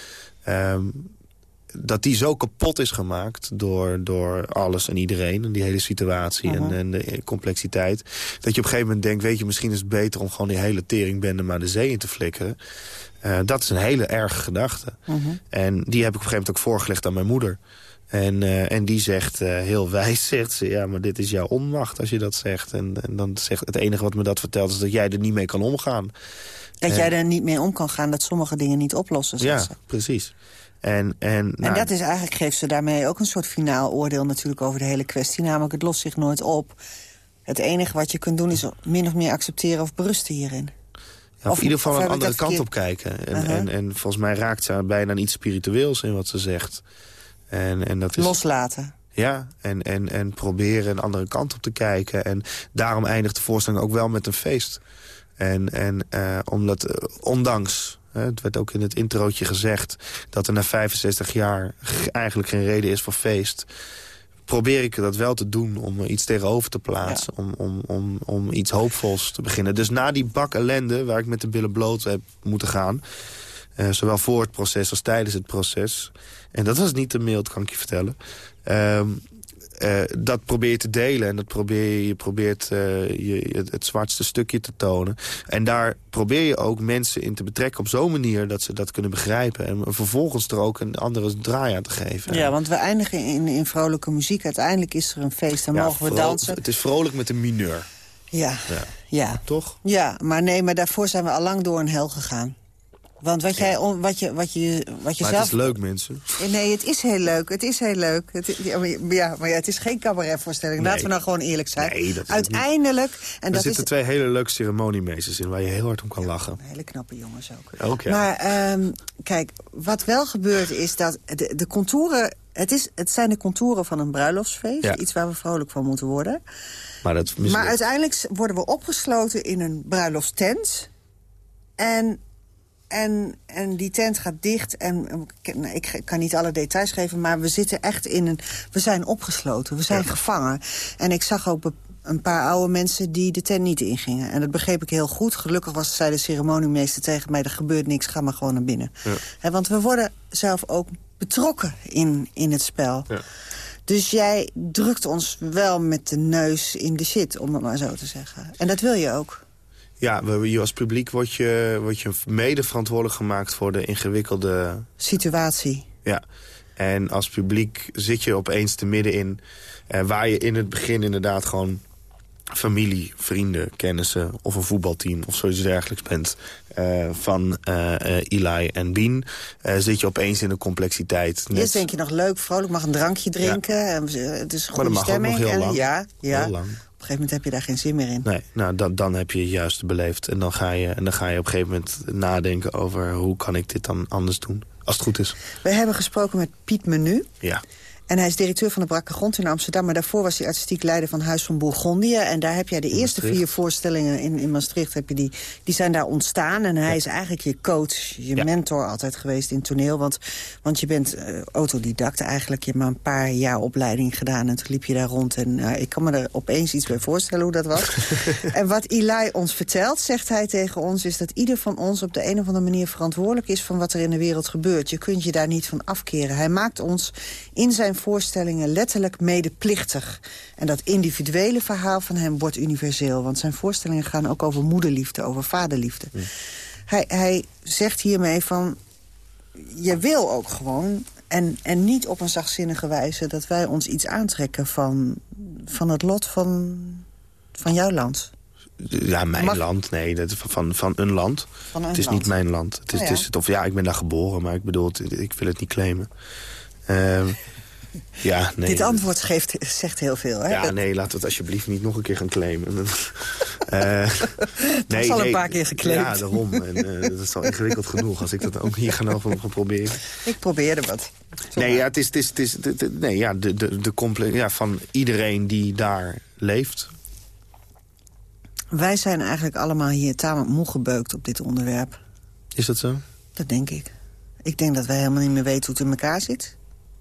Ja. Um, dat die zo kapot is gemaakt door, door alles en iedereen... en die hele situatie Mhm. uh -huh. en, en, de complexiteit... dat je op een gegeven moment denkt... weet je, misschien is het beter om gewoon die hele teringbende... maar de zee in te flikkeren. Uh, dat is een hele erge gedachte. Mhm. Uh -huh. En die heb ik op een gegeven moment ook voorgelegd aan mijn moeder. En, uh, en die zegt, uh, heel wijs, zegt ze... ja, maar dit is jouw onmacht als je dat zegt. En, en dan zegt het enige wat me dat vertelt... is dat jij er niet mee kan omgaan. Dat en, jij er niet mee om kan gaan, dat sommige dingen niet oplossen. Ja, ze. precies. En, en, nou, en dat is eigenlijk, geeft ze daarmee ook een soort finaal oordeel natuurlijk over de hele kwestie. Namelijk, het lost zich nooit op. Het enige wat je kunt doen is min of meer accepteren of berusten hierin. Ja, of in ieder geval een andere kant op kijken. En, uh -huh. en, en volgens mij raakt ze bijna iets spiritueels in wat ze zegt. En, en dat is, Loslaten. Ja, en, en, en proberen een andere kant op te kijken. En daarom eindigt de voorstelling ook wel met een feest. En, en uh, omdat, uh, ondanks het werd ook in het introotje gezegd dat er na 65 jaar eigenlijk geen reden is voor feest. Probeer ik dat wel te doen om iets tegenover te plaatsen. Ja. Om, om, om, om iets hoopvols te beginnen. Dus na die bak ellende waar ik met de billen bloot heb moeten gaan. Uh, zowel voor het proces als tijdens het proces. En dat was niet te mild, kan ik je vertellen. Uh, uh, dat probeer je te delen en dat probeer je, je probeert uh, je, het, het zwartste stukje te tonen. En daar probeer je ook mensen in te betrekken op zo'n manier dat ze dat kunnen begrijpen. En vervolgens er ook een andere draai aan te geven. Ja, want we eindigen in, in vrolijke muziek. Uiteindelijk is er een feest, dan ja, mogen we dansen. Het is vrolijk met een mineur. Ja. ja. ja. Toch? Ja, maar nee, maar daarvoor zijn we al lang door een hel gegaan. Want wat, jij, wat je, wat je, wat je maar zelf... het is leuk, mensen. Nee, het is heel leuk. Het is heel leuk. Het, ja, maar, ja, maar ja, het is geen cabaretvoorstelling. Nee. Laten we nou gewoon eerlijk zijn. Nee, dat Uiteindelijk... En er zitten is... twee hele leuke ceremoniemeesters in... waar je heel hard om kan lachen. Hele knappe jongens ook. ook ja. Maar um, kijk, wat wel gebeurt is dat de, de contouren... Het, is, het zijn de contouren van een bruiloftsfeest. Ja. Iets waar we vrolijk van moeten worden. Maar, dat maar uiteindelijk worden we opgesloten in een bruiloftstent. En en, en die tent gaat dicht. En nou, ik kan niet alle details geven, maar we zitten echt in een... We zijn opgesloten, we zijn ja. gevangen. En ik zag ook een paar oude mensen die de tent niet ingingen. En dat begreep ik heel goed. Gelukkig was, zei de ceremoniemeester tegen mij... er gebeurt niks, ga maar gewoon naar binnen. Ja. He, want we worden zelf ook betrokken in, in het spel. Ja. Dus jij drukt ons wel met de neus in de shit, om het maar zo te zeggen. En dat wil je ook. Ja, je als publiek word je, word je mede verantwoordelijk gemaakt voor de ingewikkelde... Situatie. Ja, en als publiek zit je opeens te midden in... Eh, waar je in het begin inderdaad gewoon familie, vrienden, kennissen... of een voetbalteam of zoiets dergelijks bent... Uh, van uh, uh, Eli en Bien, zit je opeens in de complexiteit. Net... Eerst denk je nog leuk, vrolijk, mag een drankje drinken. Ja. Het is een goede maar dat stemming. Mag ook nog heel lang. Ja, ja. Heel lang. Op een gegeven moment heb je daar geen zin meer in. Nee, nou, dan, dan heb je het juist beleefd. En dan, ga je, en dan ga je op een gegeven moment nadenken over... hoe kan ik dit dan anders doen, als het goed is. We hebben gesproken met Piet Menu. Ja. En hij is directeur van de Brakke Grond in Amsterdam. Maar daarvoor was hij artistiek leider van Huis van Bourgondië. En daar heb jij de eerste vier voorstellingen in, in Maastricht... Heb je die, die zijn daar ontstaan. En hij is eigenlijk je coach, je mentor altijd geweest in toneel. Want, want je bent uh, autodidact eigenlijk. Je hebt maar een paar jaar opleiding gedaan. En toen liep je daar rond. En uh, ik kan me er opeens iets bij voorstellen hoe dat was. en wat Eli ons vertelt, zegt hij tegen ons... is dat ieder van ons op de een of andere manier verantwoordelijk is... van wat er in de wereld gebeurt. Je kunt je daar niet van afkeren. Hij maakt ons in zijn voorstellingen letterlijk medeplichtig. En dat individuele verhaal van hem wordt universeel. Want zijn voorstellingen gaan ook over moederliefde, over vaderliefde. Hij, hij zegt hiermee van... je wil ook gewoon en, en niet op een zachtzinnige wijze dat wij ons iets aantrekken van, van het lot van, van jouw land. Ja, mijn land, nee, van, van een land. Van een het is land. niet mijn land. Het is, Oh ja. het is, of ja, ik ben daar geboren, maar ik bedoel, ik wil het niet claimen. Ehm, ja, nee. Dit antwoord geeft, zegt heel veel. Hè? Ja, Dat- nee, laten we het alsjeblieft niet nog een keer gaan claimen. Eh, nee, al een paar keer geclaimd. Ja, daarom. En, eh, dat is al ingewikkeld genoeg als ik dat ook hier ga nog gaan proberen. Ik probeerde wat. Nee, ja, het is, het is, het is, het- nee, ja, de, de, de comple ja, van iedereen die daar leeft. Wij zijn eigenlijk allemaal hier tamelijk moe gebeukt op dit onderwerp. Is dat zo? Dat denk ik. Ik denk dat wij helemaal niet meer weten hoe het in elkaar zit.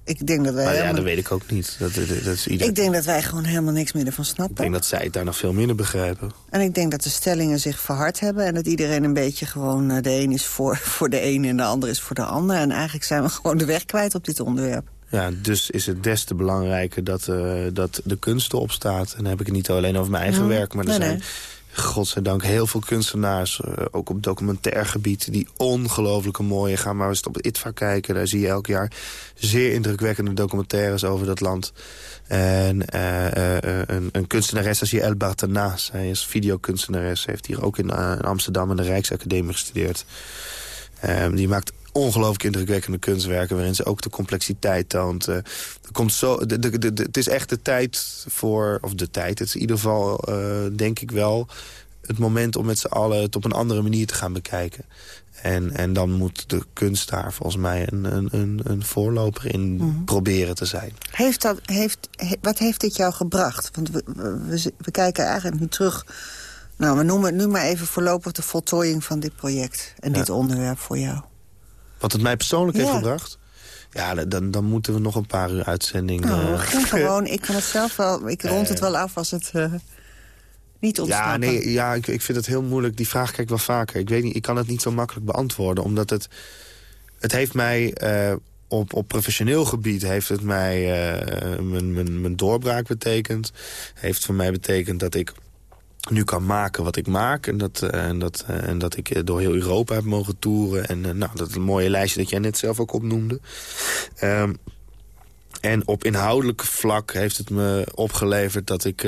Ik denk dat wij ja, helemaal... dat weet ik ook niet. Dat, dat, dat is ieder... Ik denk dat wij gewoon helemaal niks meer ervan ik snappen. denk dat zij het daar nog veel minder begrijpen. En ik denk dat de stellingen zich verhard hebben... en dat iedereen een beetje gewoon... eh, de een is voor, voor de een en de ander is voor de ander. En eigenlijk zijn we gewoon de weg kwijt op dit onderwerp. Ja, dus is het des te belangrijker dat, eh, dat de kunst erop staat. En dan heb ik het niet alleen over mijn eigen Mhm. werk... maar er Nee, zijn, nee. Godzijdank, heel veel kunstenaars... eh, ook op documentair gebied, die ongelooflijke mooie... gaan maar eens op het ITVA kijken, daar zie je elk jaar... zeer indrukwekkende documentaires over dat land. En eh, eh, een, een kunstenares als El Bartana. Zij is videokunstenares, heeft hier ook in, in Amsterdam... in de Rijksacademie gestudeerd. Ehm, die maakt ongelooflijk indrukwekkende kunstwerken... waarin ze ook de complexiteit toont. Eh, er komt zo, de, de, het is echt de tijd voor... of de tijd, het is in ieder geval, eh, denk ik wel... het moment om met z'n allen het op een andere manier te gaan bekijken. En, en dan moet de kunst daar volgens mij een, een, een, een voorloper in Mhm. proberen te zijn. Heeft dat, heeft, he- wat heeft dit jou gebracht? Want we, we, we- we kijken eigenlijk nu terug... Nou, we noemen het nu maar even voorlopig de voltooiing van dit project. En Ja. dit onderwerp voor jou. Wat het mij persoonlijk heeft gebracht... Ja, dan, dan moeten we nog een paar uur uitzending... Nou, eh, gewoon, ik kan het zelf wel... Ik rond het wel af als het eh, niet. Ja, nee, ja ik, ik vind het heel moeilijk. Die vraag krijg ik wel vaker. Ik weet niet, ik kan het niet zo makkelijk beantwoorden. Omdat het... Het heeft mij... eh, op, op professioneel gebied heeft het mij eh, mijn, mijn, mijn doorbraak betekend. Heeft voor mij betekend dat ik nu kan maken wat ik maak. En dat, eh, en dat, eh, en dat ik eh, door heel Europa heb mogen toeren. En nou, dat mooie lijstje dat jij net zelf ook opnoemde. Ehm, en op inhoudelijk vlak heeft het me opgeleverd dat ik...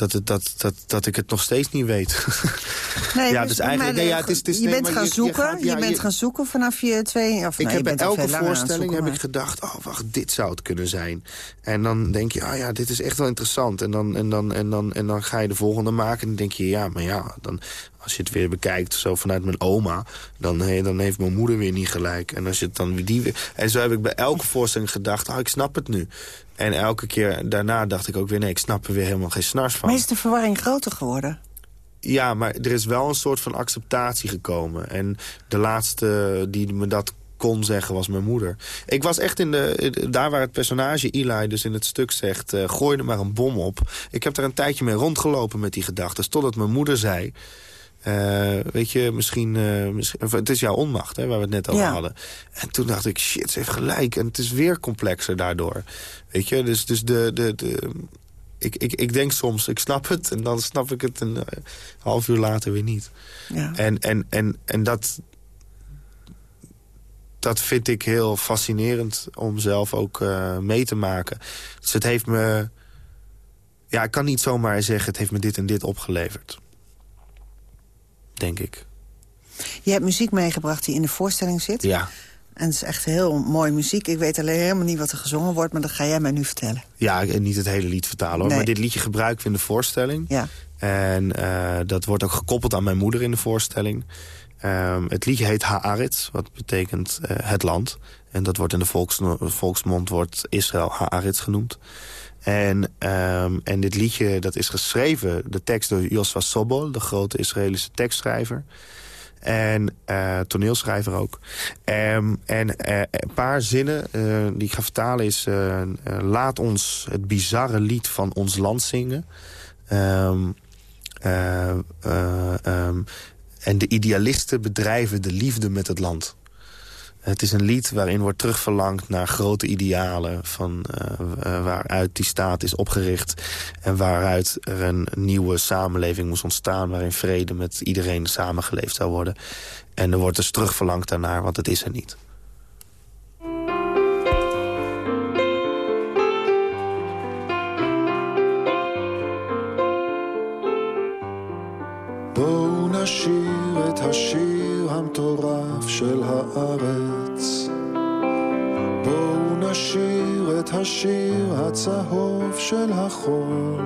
dat, het, dat, dat, dat ik het nog steeds niet weet. Nee, ja, dus eigenlijk... maar, Nee, ja, het is, het is, je nee, bent gaan zoeken, gaat- je, bent gaan zoeken vanaf je twee... Of, ik nou, heb bij elke voorstelling zoeken, heb ik gedacht... oh, wacht, dit zou het kunnen zijn. En dan denk je, ah ja, dit is echt wel interessant. En dan, en dan, en dan, en dan ga je de volgende maken en dan denk je... ja, maar ja, dan, als je het weer bekijkt, zo vanuit mijn oma... dan, he- dan heeft mijn moeder weer niet gelijk. En als je het dan die weer... En zo heb ik bij elke voorstelling gedacht, oh, ik snap het nu. En elke keer daarna dacht ik ook weer... nee, ik snap er weer helemaal geen snars van. Maar is de verwarring groter geworden? Ja, maar er is wel een soort van acceptatie gekomen. En de laatste die me dat kon zeggen was mijn moeder. Ik was echt in de... Daar waar het personage Eli dus in het stuk zegt... eh, gooi er maar een bom op. Ik heb daar een tijdje mee rondgelopen met die gedachten. Totdat mijn moeder zei... eh, weet je, misschien, eh, misschien... Het is jouw onmacht, hè, waar we het net over Ja. hadden. En toen dacht ik, shit, ze heeft gelijk. En het is weer complexer daardoor. Weet je, dus, dus de... de, de ik, ik, ik denk soms, ik snap het. En dan snap ik het een eh, half uur later weer niet. Ja. En, en, en, en dat, dat vind ik heel fascinerend om zelf ook mee te maken. Dus het heeft me... Ja, ik kan niet zomaar zeggen, het heeft me dit en dit opgeleverd. Denk ik. Je hebt muziek meegebracht die in de voorstelling zit. Ja. En het is echt heel mooi muziek. Ik weet alleen helemaal niet wat er gezongen wordt, maar dat ga jij mij nu vertellen. Ja, en niet het hele lied vertalen hoor. Nee. Maar dit liedje gebruiken we in de voorstelling. Ja. En eh, dat wordt ook gekoppeld aan mijn moeder in de voorstelling. ehm, het liedje heet Haaretz, wat betekent eh, het land. En dat wordt in de volks, volksmond wordt Israël Haaretz genoemd. En, ehm, en dit liedje dat is geschreven, de tekst door Yosva Sobol... de grote Israëlische tekstschrijver. En uh, toneelschrijver ook. Um, en uh, een paar zinnen uh, die ik ga vertalen is... laat ons het bizarre lied van ons land zingen. Um, en de idealisten bedrijven de liefde met het land. Het is een lied waarin wordt terugverlangd naar grote idealen... Van, eh, eh, waaruit die staat is opgericht... en waaruit er een nieuwe samenleving moest ontstaan... waarin vrede met iedereen samengeleefd zou worden. En er wordt dus terugverlangd daarnaar, want het is er niet. המטורף של הארץ. בואו נשיר את השיר הצהוב של החול.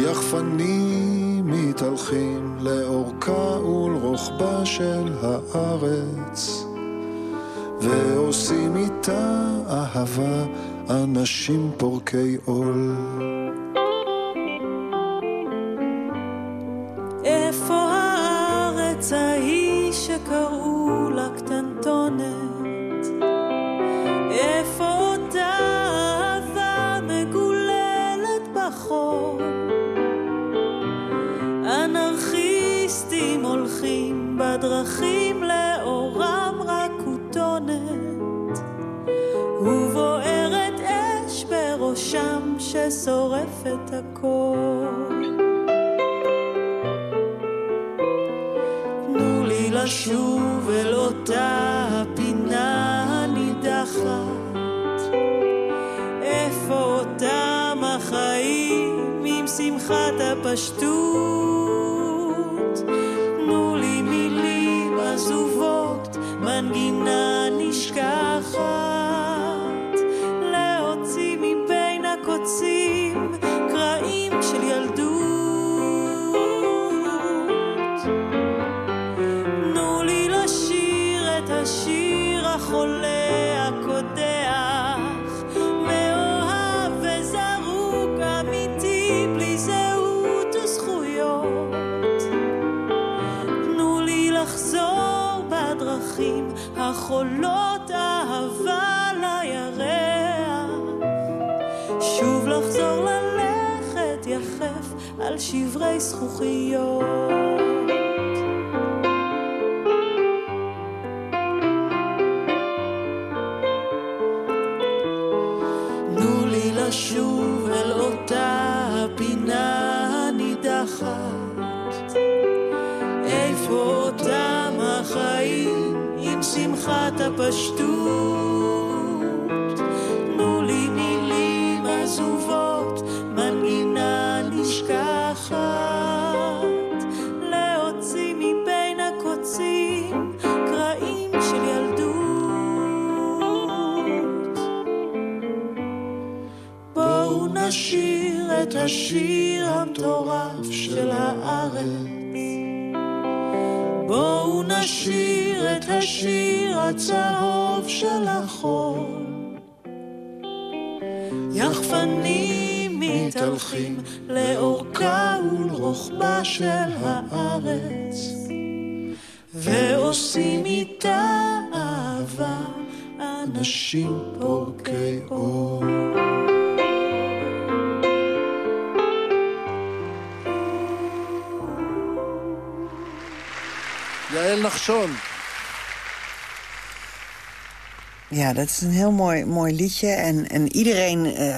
יחפנים מתהלכים לאורכה ולרוחבה של הארץ. ועושים איתה אהבה אנשים פורקי עול. שקראו לה קטנטונת? איפה אותה אהבה מגוללת בחול? אנרכיסטים הולכים בדרכים לאורם רק כותונת ובוערת אש בראשם ששורפת הכל לשוב אל אותה הפינה הנידחת. איפה אותם החיים עם שמחת הפשטות? זכוכיות. לשוב אל אותה הפינה הנידחת. איפה אותם החיים עם שמחת הפשטות? השיר המטורף של הארץ. בואו נשיר את השיר הצהוב של החול. יחפנים מתהלכים לאורכה ולרוחבה של הארץ, ועושים איתה אהבה אנשים פורקי אור. Jael Nachshon. Ja, dat is een heel mooi, mooi liedje. En, en iedereen uh,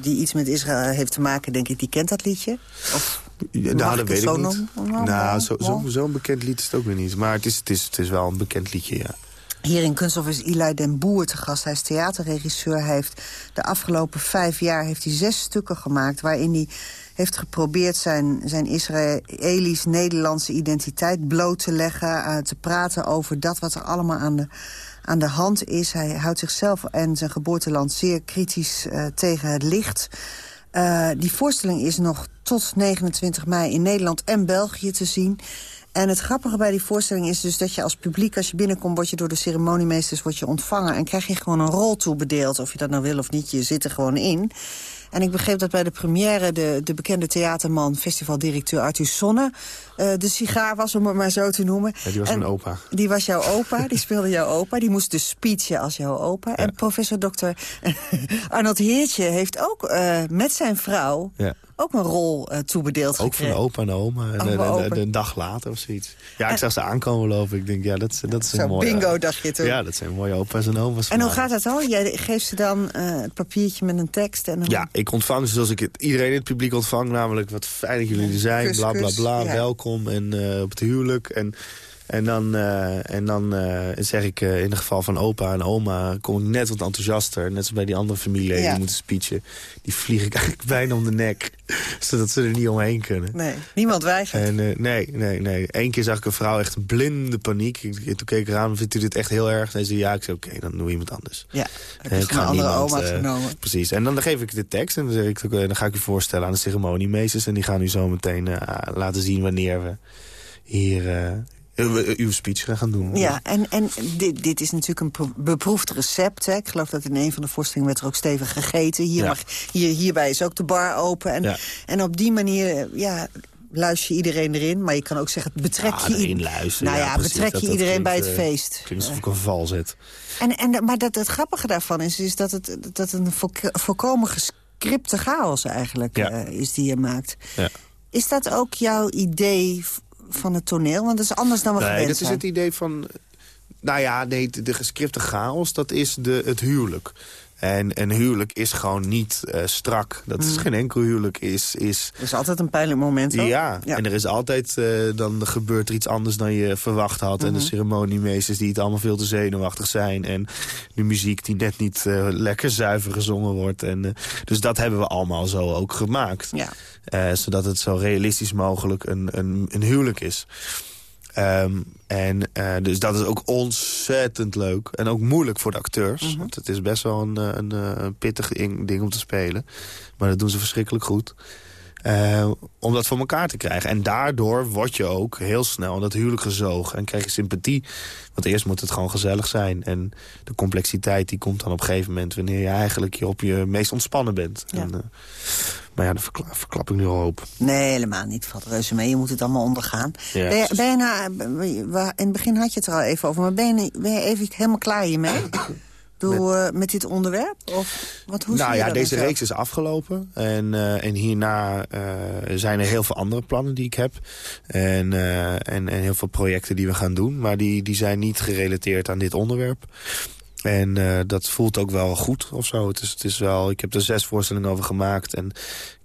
die iets met Israël heeft te maken, denk ik, die kent dat liedje. Of ja, nou, dat weet ik niet. Nou, zo'n zo, zo bekend lied is het ook weer niet. Maar het is, het, is, het is wel een bekend liedje, ja. Hier in Kunsthof is Eli den Boer te gast. Hij is theaterregisseur. Hij heeft de afgelopen vijf jaar heeft hij zes stukken gemaakt... waarin hij heeft geprobeerd zijn, zijn Israëlisch-Nederlandse identiteit bloot te leggen... Uh, te praten over dat wat er allemaal aan de, aan de hand is. Hij houdt zichzelf en zijn geboorteland zeer kritisch uh, tegen het licht. Uh, die voorstelling is nog tot 29 mei in Nederland en België te zien... En het grappige bij die voorstelling is dus dat je als publiek... als je binnenkomt, word je door de ceremoniemeesters wordt je ontvangen... en krijg je gewoon een rol toebedeeld, of je dat nou wil of niet. Je zit er gewoon in. En ik begreep dat bij de première de, de bekende theaterman... festivaldirecteur Arthur Sonne uh, de sigaar was, om het maar zo te noemen. Ja, die was en mijn opa. Die was jouw opa, die speelde jouw opa. Die moest dus speechen als jouw opa. En professor dokter Arnold Heertje heeft ook uh, met zijn vrouw... Ja ook een rol uh, toebedeeld Ook van de opa en oma. En, en, en, en, een dag later of zoiets. Ja, ik zag ze aankomen lopen. Ik denk, ja, dat, dat is een zo mooie... bingo, dacht je toen. Ja, dat zijn mooie opa's en oma's. En hoe gaat dat dan? Jij geeft ze dan uh, het papiertje met een tekst? En dan... Ja, ik ontvang zoals ik het, iedereen in het publiek ontvang. Namelijk, wat fijn dat jullie er zijn. Kus, bla, bla, bla. ja. Welkom en uh, op het huwelijk. En... En dan, uh, en dan uh, zeg ik uh, in het geval van opa en oma... kom ik net wat enthousiaster. Net zoals bij die andere familieleden Ja. die moeten speechen. Die vlieg ik eigenlijk bijna om de nek. zodat ze er niet omheen kunnen. Nee, niemand weigert. En, nee, nee, nee. Eén keer zag ik een vrouw echt een blinde paniek. Ik, toen keek ik eraan, vindt u dit echt heel erg? En zei ja, ik zei oké, dan doe iemand anders. Ja, heb een andere oma's eh, genomen. Precies. En dan geef ik de tekst en dan, zeg ik, dan ga ik u voorstellen aan de ceremoniemeesters. En die gaan u zo meteen laten zien wanneer we hier uh, uw speech gaan doen. Ja, en, en dit, dit is natuurlijk een pro- beproefd recept. Hè. Ik geloof dat in een van de voorstellingen werd er ook stevig gegeten. Hier Ja. mag, hier, hierbij is ook de bar open. En, Ja. en op die manier ja, luister je iedereen erin. Maar je kan ook zeggen, betrek Ja, je, erin luisteren. nou ja, precies. betrek Dat- je iedereen bij het eh, feest. Klinkt alsof ik een val zet. En, en, maar dat, het grappige daarvan is, is dat het dat een volk- volkomen gescripte chaos eigenlijk eh, is die je maakt. Ja. Is dat ook jouw idee van het toneel? Want dat is anders dan we Nee, gewend dat is het idee van... Nou ja, nee, de, gescripte chaos, dat is de, het huwelijk. En een huwelijk is gewoon niet eh, strak. Dat is Mm. geen enkel huwelijk. Is, is, Er is altijd een pijnlijk moment. ja. en er is altijd, eh, dan gebeurt er iets anders dan je verwacht had. En de Mhm. ceremoniemeesters die het allemaal veel te zenuwachtig zijn. En de muziek die net niet eh, lekker zuiver gezongen wordt. En, dus dat hebben we allemaal zo ook gemaakt. Ja. Eh, zodat het zo realistisch mogelijk een, een, een huwelijk is. Ehm, en eh, dus dat is ook ontzettend leuk. En ook moeilijk voor de acteurs. Mhm. Want het is best wel een, eh, een, een pittig in- ding om te spelen. Maar dat doen ze verschrikkelijk goed. Eh, om dat voor elkaar te krijgen. En daardoor word je ook heel snel in dat huwelijk gezogen. En krijg je sympathie. Want eerst moet het gewoon gezellig zijn. En de complexiteit die komt dan op een gegeven moment... wanneer je eigenlijk je op je meest ontspannen bent. Ja. En, maar ja, dat verkla- verklap ik nu al hoop. Nee, helemaal niet. Valt reuze mee. Je moet het allemaal ondergaan. Ja. Ben je, ben je nou, in het begin had je het er al even over. Maar ben je, ben je even helemaal klaar hiermee? Doe, met, met dit onderwerp? Of wat, hoe nou ja, deze dan reeks is afgelopen. En, uh, en hierna uh, zijn er heel veel andere plannen die ik heb. En, en, en heel veel projecten die we gaan doen. Maar die, die zijn niet gerelateerd aan dit onderwerp. En uh, dat voelt ook wel goed of zo. Het is, het is wel, ik heb er zes voorstellingen over gemaakt. En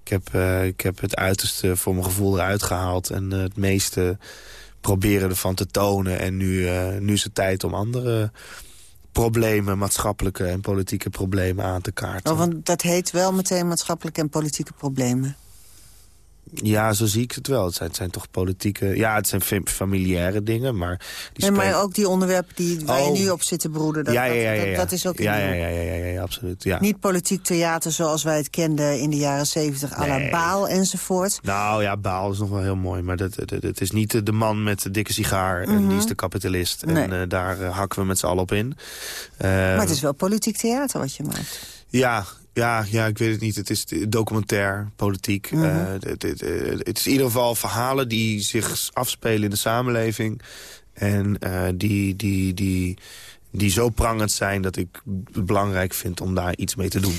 ik heb, uh, ik heb het uiterste voor mijn gevoel eruit gehaald. En uh, het meeste proberen ervan te tonen. En nu, nu is het tijd om andere problemen, maatschappelijke en politieke problemen aan te kaarten. Oh, want dat heet wel meteen maatschappelijke en politieke problemen. Ja, zo zie ik het wel. Het zijn, het zijn toch politieke... Ja, het zijn familiaire dingen, maar... Die nee, maar ook die onderwerpen die, waar oh. je nu op zit te broeden... Dat, ja, ja, ja, ja, dat, is ook... Ja, ja, ja, ja, ja, ja, absoluut. Ja. Niet politiek theater zoals wij het kenden in de jaren zeventig... à la. Baal enzovoort. Nou ja, Baal is nog wel heel mooi. Maar dat, dat, dat is niet de man met de dikke sigaar. En Mhm. die is de kapitalist. Nee. En uh, daar uh, hakken we met z'n allen op in. Uh, maar het is wel politiek theater wat je maakt. Ja, ja, ja, ik weet het niet. Het is documentair, politiek. Mhm. Uh, het, het, het, is in ieder geval verhalen die zich afspelen in de samenleving. En uh, die, die, die, die zo prangend zijn dat ik het belangrijk vind om daar iets mee te doen.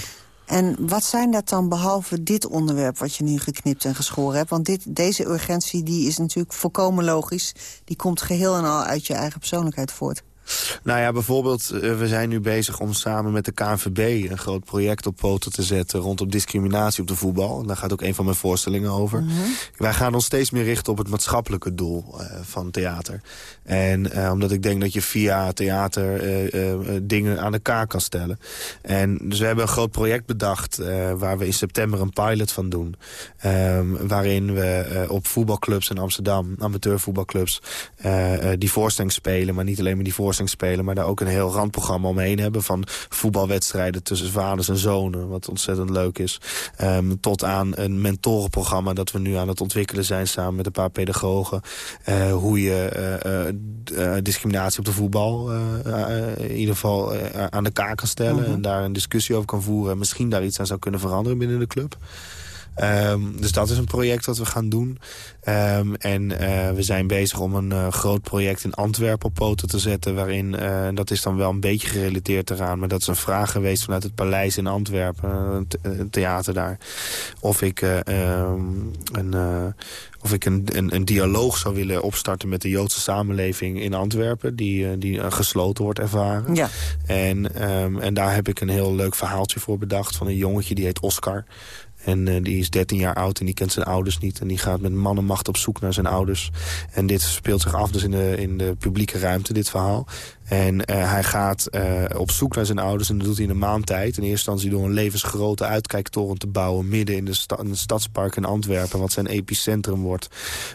En wat zijn dat dan behalve dit onderwerp wat je nu geknipt en geschoren hebt? Want dit, deze urgentie die is natuurlijk volkomen logisch. Die komt geheel en al uit je eigen persoonlijkheid voort. Nou ja, bijvoorbeeld, uh, we zijn nu bezig om samen met de KNVB... een groot project op poten te zetten rondom discriminatie op de voetbal. En daar gaat ook een van mijn voorstellingen over. Mhm. Mm -hmm. Wij gaan ons steeds meer richten op het maatschappelijke doel uh, van theater. En uh, omdat ik denk dat je via theater dingen aan de kaak kan stellen. En dus we hebben een groot project bedacht... waar we in september een pilot van doen. Um, waarin we op voetbalclubs in Amsterdam, amateurvoetbalclubs... die voorstelling spelen, maar niet alleen maar die voorstelling spelen... maar daar ook een heel randprogramma omheen hebben... van voetbalwedstrijden tussen vaders en zonen, wat ontzettend leuk is. Um, tot aan een mentorenprogramma dat we nu aan het ontwikkelen zijn... samen met een paar pedagogen. Uh, hoe je uh, uh, discriminatie op de voetbal in ieder geval aan de kaak kan stellen... -hmm. en daar een discussie over kan voeren... en misschien daar iets aan zou kunnen veranderen binnen de club. Um, dus dat is een project dat we gaan doen. Um, en uh, we zijn bezig om een uh, groot project in Antwerpen op poten te zetten... waarin, uh, dat is dan wel een beetje gerelateerd eraan... maar dat is een vraag geweest vanuit het Paleis in Antwerpen, een theater daar... of ik um, een of ik een, een, een, dialoog zou willen opstarten met de Joodse samenleving in Antwerpen... die, die gesloten wordt ervaren. Ja. En, en daar heb ik een heel leuk verhaaltje voor bedacht van een jongetje die heet Oscar... En uh, die is 13 jaar oud en die kent zijn ouders niet. En die gaat met mannenmacht op zoek naar zijn ouders. En dit speelt zich af dus in de, in de publieke ruimte, dit verhaal. En uh, hij gaat uh, op zoek naar zijn ouders en dat doet hij in een maand tijd. In eerste instantie door een levensgrote uitkijktoren te bouwen... midden in, de sta in het stadspark in Antwerpen, wat zijn epicentrum wordt.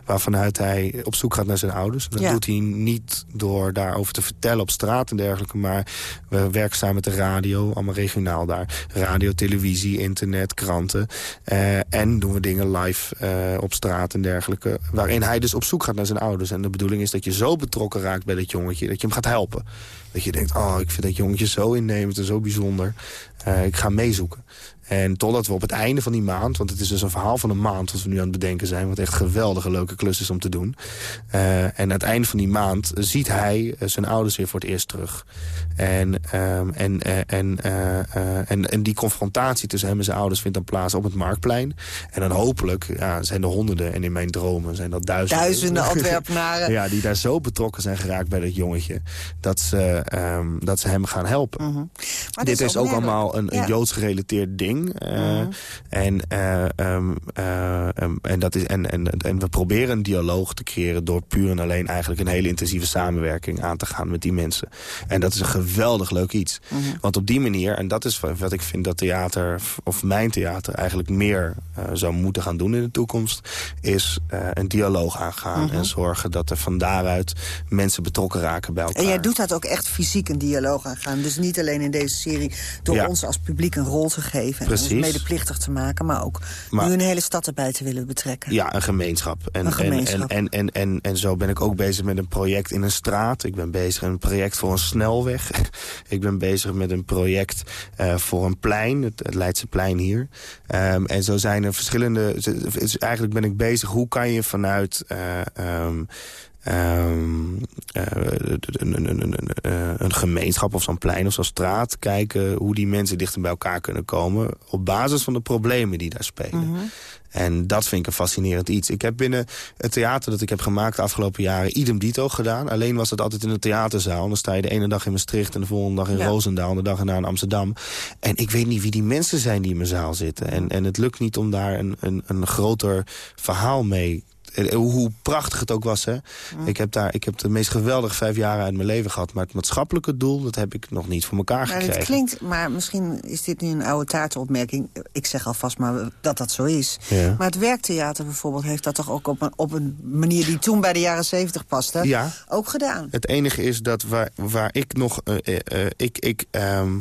Waarvanuit hij op zoek gaat naar zijn ouders. Dat ja. doet hij niet door daarover te vertellen op straat en dergelijke... maar we werken samen met de radio, allemaal regionaal daar. Radio, televisie, internet, kranten. Uh, en doen we dingen live op straat en dergelijke. Waarin hij dus op zoek gaat naar zijn ouders. En de bedoeling is dat je zo betrokken raakt bij dat jongetje... dat je hem gaat helpen. Dat je denkt, oh, ik vind dat jongetje zo innemend en zo bijzonder. Uh, ik ga meezoeken. En totdat we op het einde van die maand... want het is dus een verhaal van een maand wat we nu aan het bedenken zijn... wat echt geweldige leuke klus is om te doen. Uh, en aan het einde van die maand ziet hij uh, zijn ouders weer voor het eerst terug. En, um, en, uh, en, en, en die confrontatie tussen hem en zijn ouders vindt dan plaats op het Marktplein. En dan hopelijk ja, zijn er honderden, en in mijn dromen zijn dat duizenden... Duizenden Antwerpenaren. ja, die daar zo betrokken zijn geraakt bij dat jongetje... dat ze, um, dat ze hem gaan helpen. Mm -hmm. Dit is ook allemaal een, een ja. joods gerelateerd ding. Uh, mm. en, uh, um, uh, um, en, dat is, en, en, en we proberen een dialoog te creëren... door puur en alleen eigenlijk een hele intensieve samenwerking aan te gaan met die mensen. En dat is een geweldig leuk iets. Mhm. Want op die manier, en dat is wat ik vind dat theater... of mijn theater eigenlijk meer zou moeten gaan doen in de toekomst... is een dialoog aangaan Mhm. en zorgen dat er van daaruit mensen betrokken raken bij elkaar. En jij doet dat ook echt fysiek een dialoog aangaan. Dus niet alleen in deze serie door Ja. ons als publiek een rol te geven... ons Precies. medeplichtig te maken, maar ook Maar- nu een hele stad erbij te willen betrekken. Ja, een gemeenschap. En, Een gemeenschap. En, en, en, en, en, en zo ben ik ook bezig met een project in een straat. Ik ben bezig met een project voor een snelweg. ik ben bezig met een project eh, voor een plein, het, het Leidse plein hier. Ehm, en zo zijn er verschillende... Dus eigenlijk ben ik bezig, hoe kan je vanuit... eh, ehm, ehm, eh, een, een, een, een- een gemeenschap of zo'n plein of zo'n straat... kijken hoe die mensen dichter bij elkaar kunnen komen... op basis van de problemen die daar spelen. Mhm. En dat vind ik een fascinerend iets. Ik heb binnen het theater dat ik heb gemaakt de afgelopen jaren... idem dito gedaan. Alleen was het altijd in een theaterzaal. Dan sta je de ene dag in Maastricht en de volgende dag in Ja. Roosendaal... en de dag erna in Amsterdam. En ik weet niet wie die mensen zijn die in mijn zaal zitten. En, en het lukt niet om daar een, een, een groter verhaal mee... eh, Hoe hoe prachtig het ook was, hè. Ik, heb daar, ik heb de meest geweldige vijf jaren uit mijn leven gehad. Maar het maatschappelijke doel, dat heb ik nog niet voor elkaar Maar gekregen. het klinkt, maar misschien is dit nu een oude taartenopmerking. Ik zeg alvast maar dat dat zo is. Ja. Maar het werktheater bijvoorbeeld heeft dat toch ook op een, op een manier die toen bij de jaren zeventig paste, Ja. ook gedaan. Het enige is dat waar, waar ik nog... eh, eh, eh, ik, ik, ehm,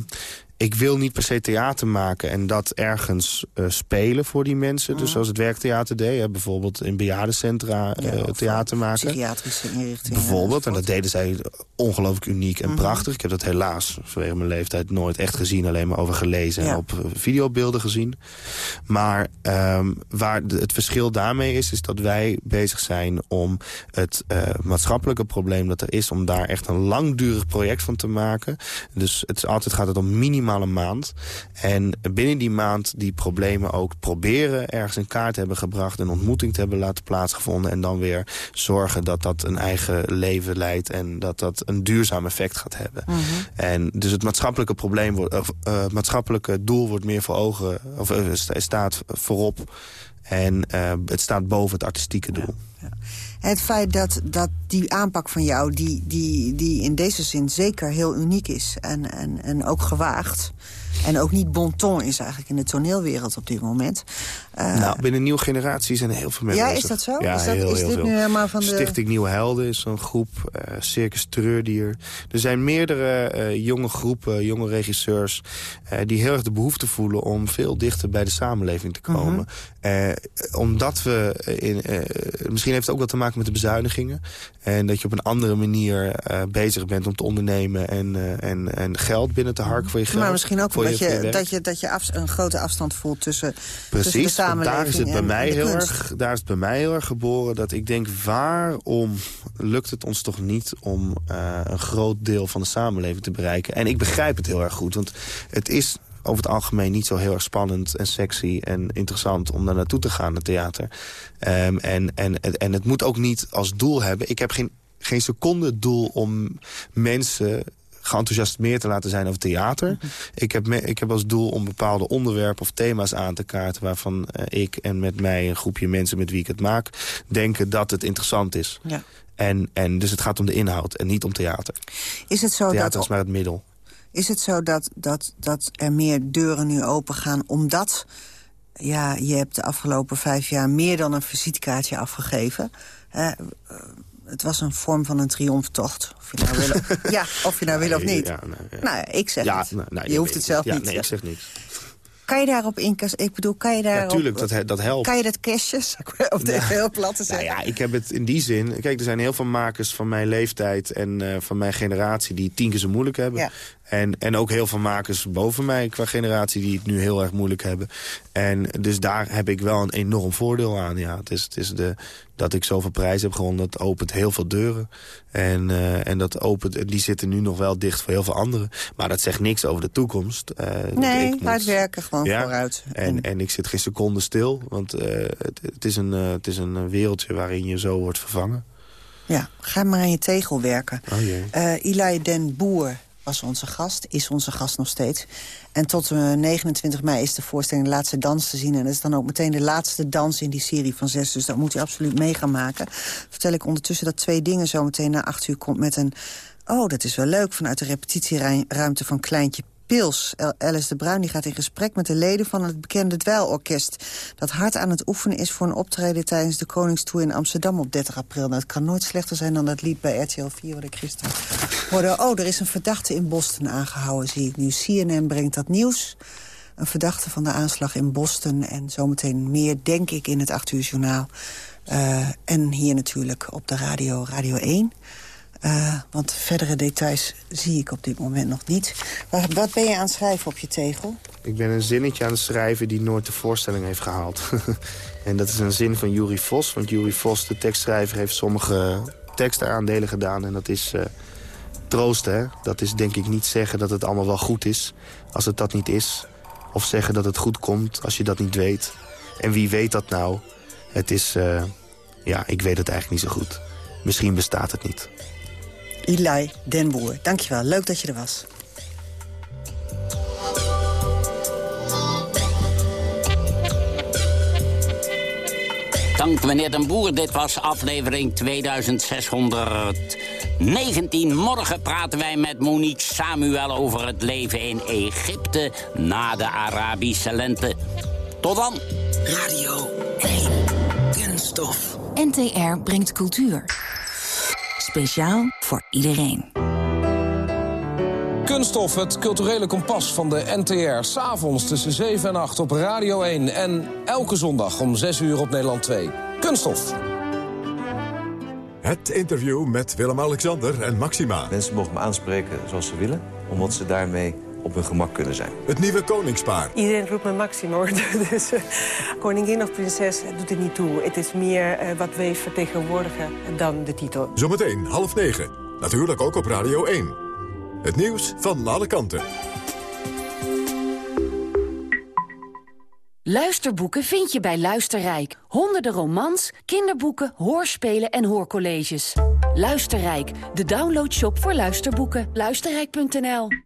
ik wil niet per se theater maken en dat ergens eh, spelen voor die mensen. Mhm. Dus zoals het werktheater deed. Hè, bijvoorbeeld in bejaardencentra eh, theater maken. Psychiatrische inrichtingen. Bijvoorbeeld, en dat deden zij ongelooflijk uniek en Mhm. prachtig. Ik heb dat helaas vanwege mijn leeftijd nooit echt gezien. Alleen maar over gelezen Ja. en op eh, videobeelden gezien. Maar ehm, waar de- het verschil daarmee is... is dat wij bezig zijn om het eh, maatschappelijke probleem dat er is... om daar echt een langdurig project van te maken. Dus het is altijd gaat het om minimaal een maand. En binnen die maand die problemen ook proberen... ergens in kaart te hebben gebracht... een ontmoeting te hebben laten plaatsgevonden... en dan weer zorgen dat dat een eigen leven leidt... en dat dat een duurzaam effect gaat hebben. Mhm. En dus het maatschappelijke probleem wordt, of, het maatschappelijke doel wordt meer voor ogen, of sta- staat voorop. En eh, het staat boven het artistieke doel. Het feit dat, dat die aanpak van jou, die, die, die in deze zin zeker heel uniek is... en, en, en ook gewaagd... En ook niet bon ton is eigenlijk in de toneelwereld op dit moment. Uh, nou, binnen nieuwe generatie zijn er heel veel mensen. Ja, is dat zo? Ja, is, dat, heel, is heel dit veel. nu helemaal van de... Stichting Nieuwe Helden is zo'n groep. Uh, Circus Treurdier. Er zijn meerdere uh, jonge groepen, jonge regisseurs... Die heel erg de behoefte voelen om veel dichter bij de samenleving te komen. Mm -hmm. omdat we... In, misschien heeft het ook wat te maken met de bezuinigingen. En dat je op een andere manier bezig bent om te ondernemen... En, en, en geld binnen te harken voor je geld. Maar misschien ook voor dat je, je dat je, dat je af, een grote afstand voelt tussen, Precies, tussen de samenleving daar is het bij en, mij en heel erg, daar is het bij mij heel erg geboren dat ik denk, waarom lukt het ons toch niet om een groot deel van de samenleving te bereiken? En ik begrijp het heel erg goed, want het is over het algemeen niet zo heel erg spannend en sexy en interessant om daar naartoe te gaan, het theater. Um, en, en, en het moet ook niet als doel hebben. Ik heb geen, geen seconde doel om mensen geenthousiasmeerd te laten zijn over theater. -hmm. ik, heb me, ik heb als doel om bepaalde onderwerpen of thema's aan te kaarten... waarvan uh, ik en met mij een groepje mensen met wie ik het maak... denken dat het interessant is. Ja. En, en dus het gaat om de inhoud en niet om theater. Is het zo theater dat, is maar het middel. Is het zo dat, dat, dat er meer deuren nu open gaan omdat... Ja, je hebt de afgelopen vijf jaar meer dan een visitekaartje afgegeven. Uh, het was een vorm van een triomftocht. Of je nou wil, ja, of je nou wil of niet. Ja, nou, ja. nou, ik zeg ja, het. Nou, nou, je hoeft het zelf niet. Nee, ik zeg niks. Kan je daarop inkassen? Ik bedoel, kan je daarop... Natuurlijk, dat, dat helpt. Kan je dat cashjes? Of ja. heel plat te zeggen? Nou ja, ik heb het in die zin... Kijk, er zijn heel veel makers van mijn leeftijd en uh, van mijn generatie... die tien keer zo moeilijk hebben. Ja. En, en ook heel veel makers boven mij qua generatie die het nu heel erg moeilijk hebben. En dus daar heb ik wel een enorm voordeel aan. Ja, het is, het is de, dat ik zoveel prijzen heb gewonnen, dat opent heel veel deuren. En, uh, en dat opent, die zitten nu nog wel dicht voor heel veel anderen. Maar dat zegt niks over de toekomst. Uh, nee, ik hard werken gewoon ja, vooruit. En, en ik zit geen seconde stil, want uh, het, het, is een, het is een wereldje waarin je zo wordt vervangen. Ja, ga maar aan je tegel werken. Oh jee. Eli den Boer was onze gast, is onze gast nog steeds. En tot uh, 29 mei is de voorstelling De Laatste Dans te zien. En dat is dan ook meteen de laatste dans in die serie van zes. Dus dat moet u absoluut mee gaan maken. Vertel ik ondertussen dat twee dingen zo meteen na acht uur komt met een... Oh, dat is wel leuk, vanuit de repetitieruimte van Kleintje Pils. Alice de Bruin die gaat in gesprek met de leden van het bekende Dweilorkest... dat hard aan het oefenen is voor een optreden tijdens de Koningstour in Amsterdam op 30 april. Nou, het kan nooit slechter zijn dan dat lied bij RTL 4 wat ik gisteren hoorde. Oh, er is een verdachte in Boston aangehouden, zie ik nu. CNN brengt dat nieuws. Een verdachte van de aanslag in Boston. En zometeen meer, denk ik, in het 8 uur journaal. Uh, en hier natuurlijk op de radio, Radio 1... Uh, want verdere details zie ik op dit moment nog niet. Wat, wat ben je aan het schrijven op je tegel? Ik ben een zinnetje aan het schrijven die nooit de voorstelling heeft gehaald. en dat is een zin van Jury Vos. Want Jury Vos, de tekstschrijver, heeft sommige tekstaandelen gedaan. En dat is uh, troosten. Hè? Dat is denk ik niet zeggen dat het allemaal wel goed is. Als het dat niet is. Of zeggen dat het goed komt als je dat niet weet. En wie weet dat nou? Het is... Uh, ja, ik weet het eigenlijk niet zo goed. Misschien bestaat het niet. Eli Den Boer. Dankjewel, leuk dat je er was. Dank meneer Den Boer, dit was aflevering 2619. Morgen praten wij met Monique Samuel over het leven in Egypte... na de Arabische lente. Tot dan. Radio 1. Kunststof. NTR brengt cultuur. Speciaal voor iedereen. Kunststof, het culturele kompas van de NTR. S'avonds tussen 7 en 8 op Radio 1. En elke zondag om 6 uur op Nederland 2. Kunststof. Het interview met Willem-Alexander en Maxima. Mensen mogen me aanspreken zoals ze willen, omdat ze daarmee op hun gemak kunnen zijn. Het nieuwe koningspaar. Iedereen roept me Maxima, hoor. Dus uh, koningin of prinses doet er niet toe. Het is meer uh, wat wij vertegenwoordigen dan de titel. Zometeen half negen. Natuurlijk ook op Radio 1. Het nieuws van alle kanten. Luisterboeken vind je bij Luisterrijk. Honderden romans, kinderboeken, hoorspelen en hoorcolleges. Luisterrijk, de downloadshop voor luisterboeken. Luisterrijk.nl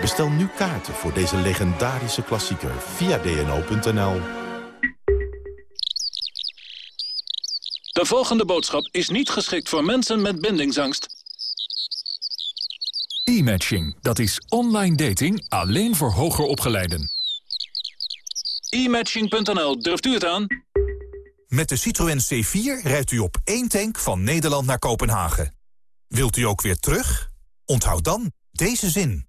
Bestel nu kaarten voor deze legendarische klassieker via dno.nl. De volgende boodschap is niet geschikt voor mensen met bindingsangst. E-matching, dat is online dating alleen voor hoger opgeleiden. E-matching.nl, durft u het aan? Met de Citroën C4 rijdt u op één tank van Nederland naar Kopenhagen. Wilt u ook weer terug? Onthoud dan deze zin.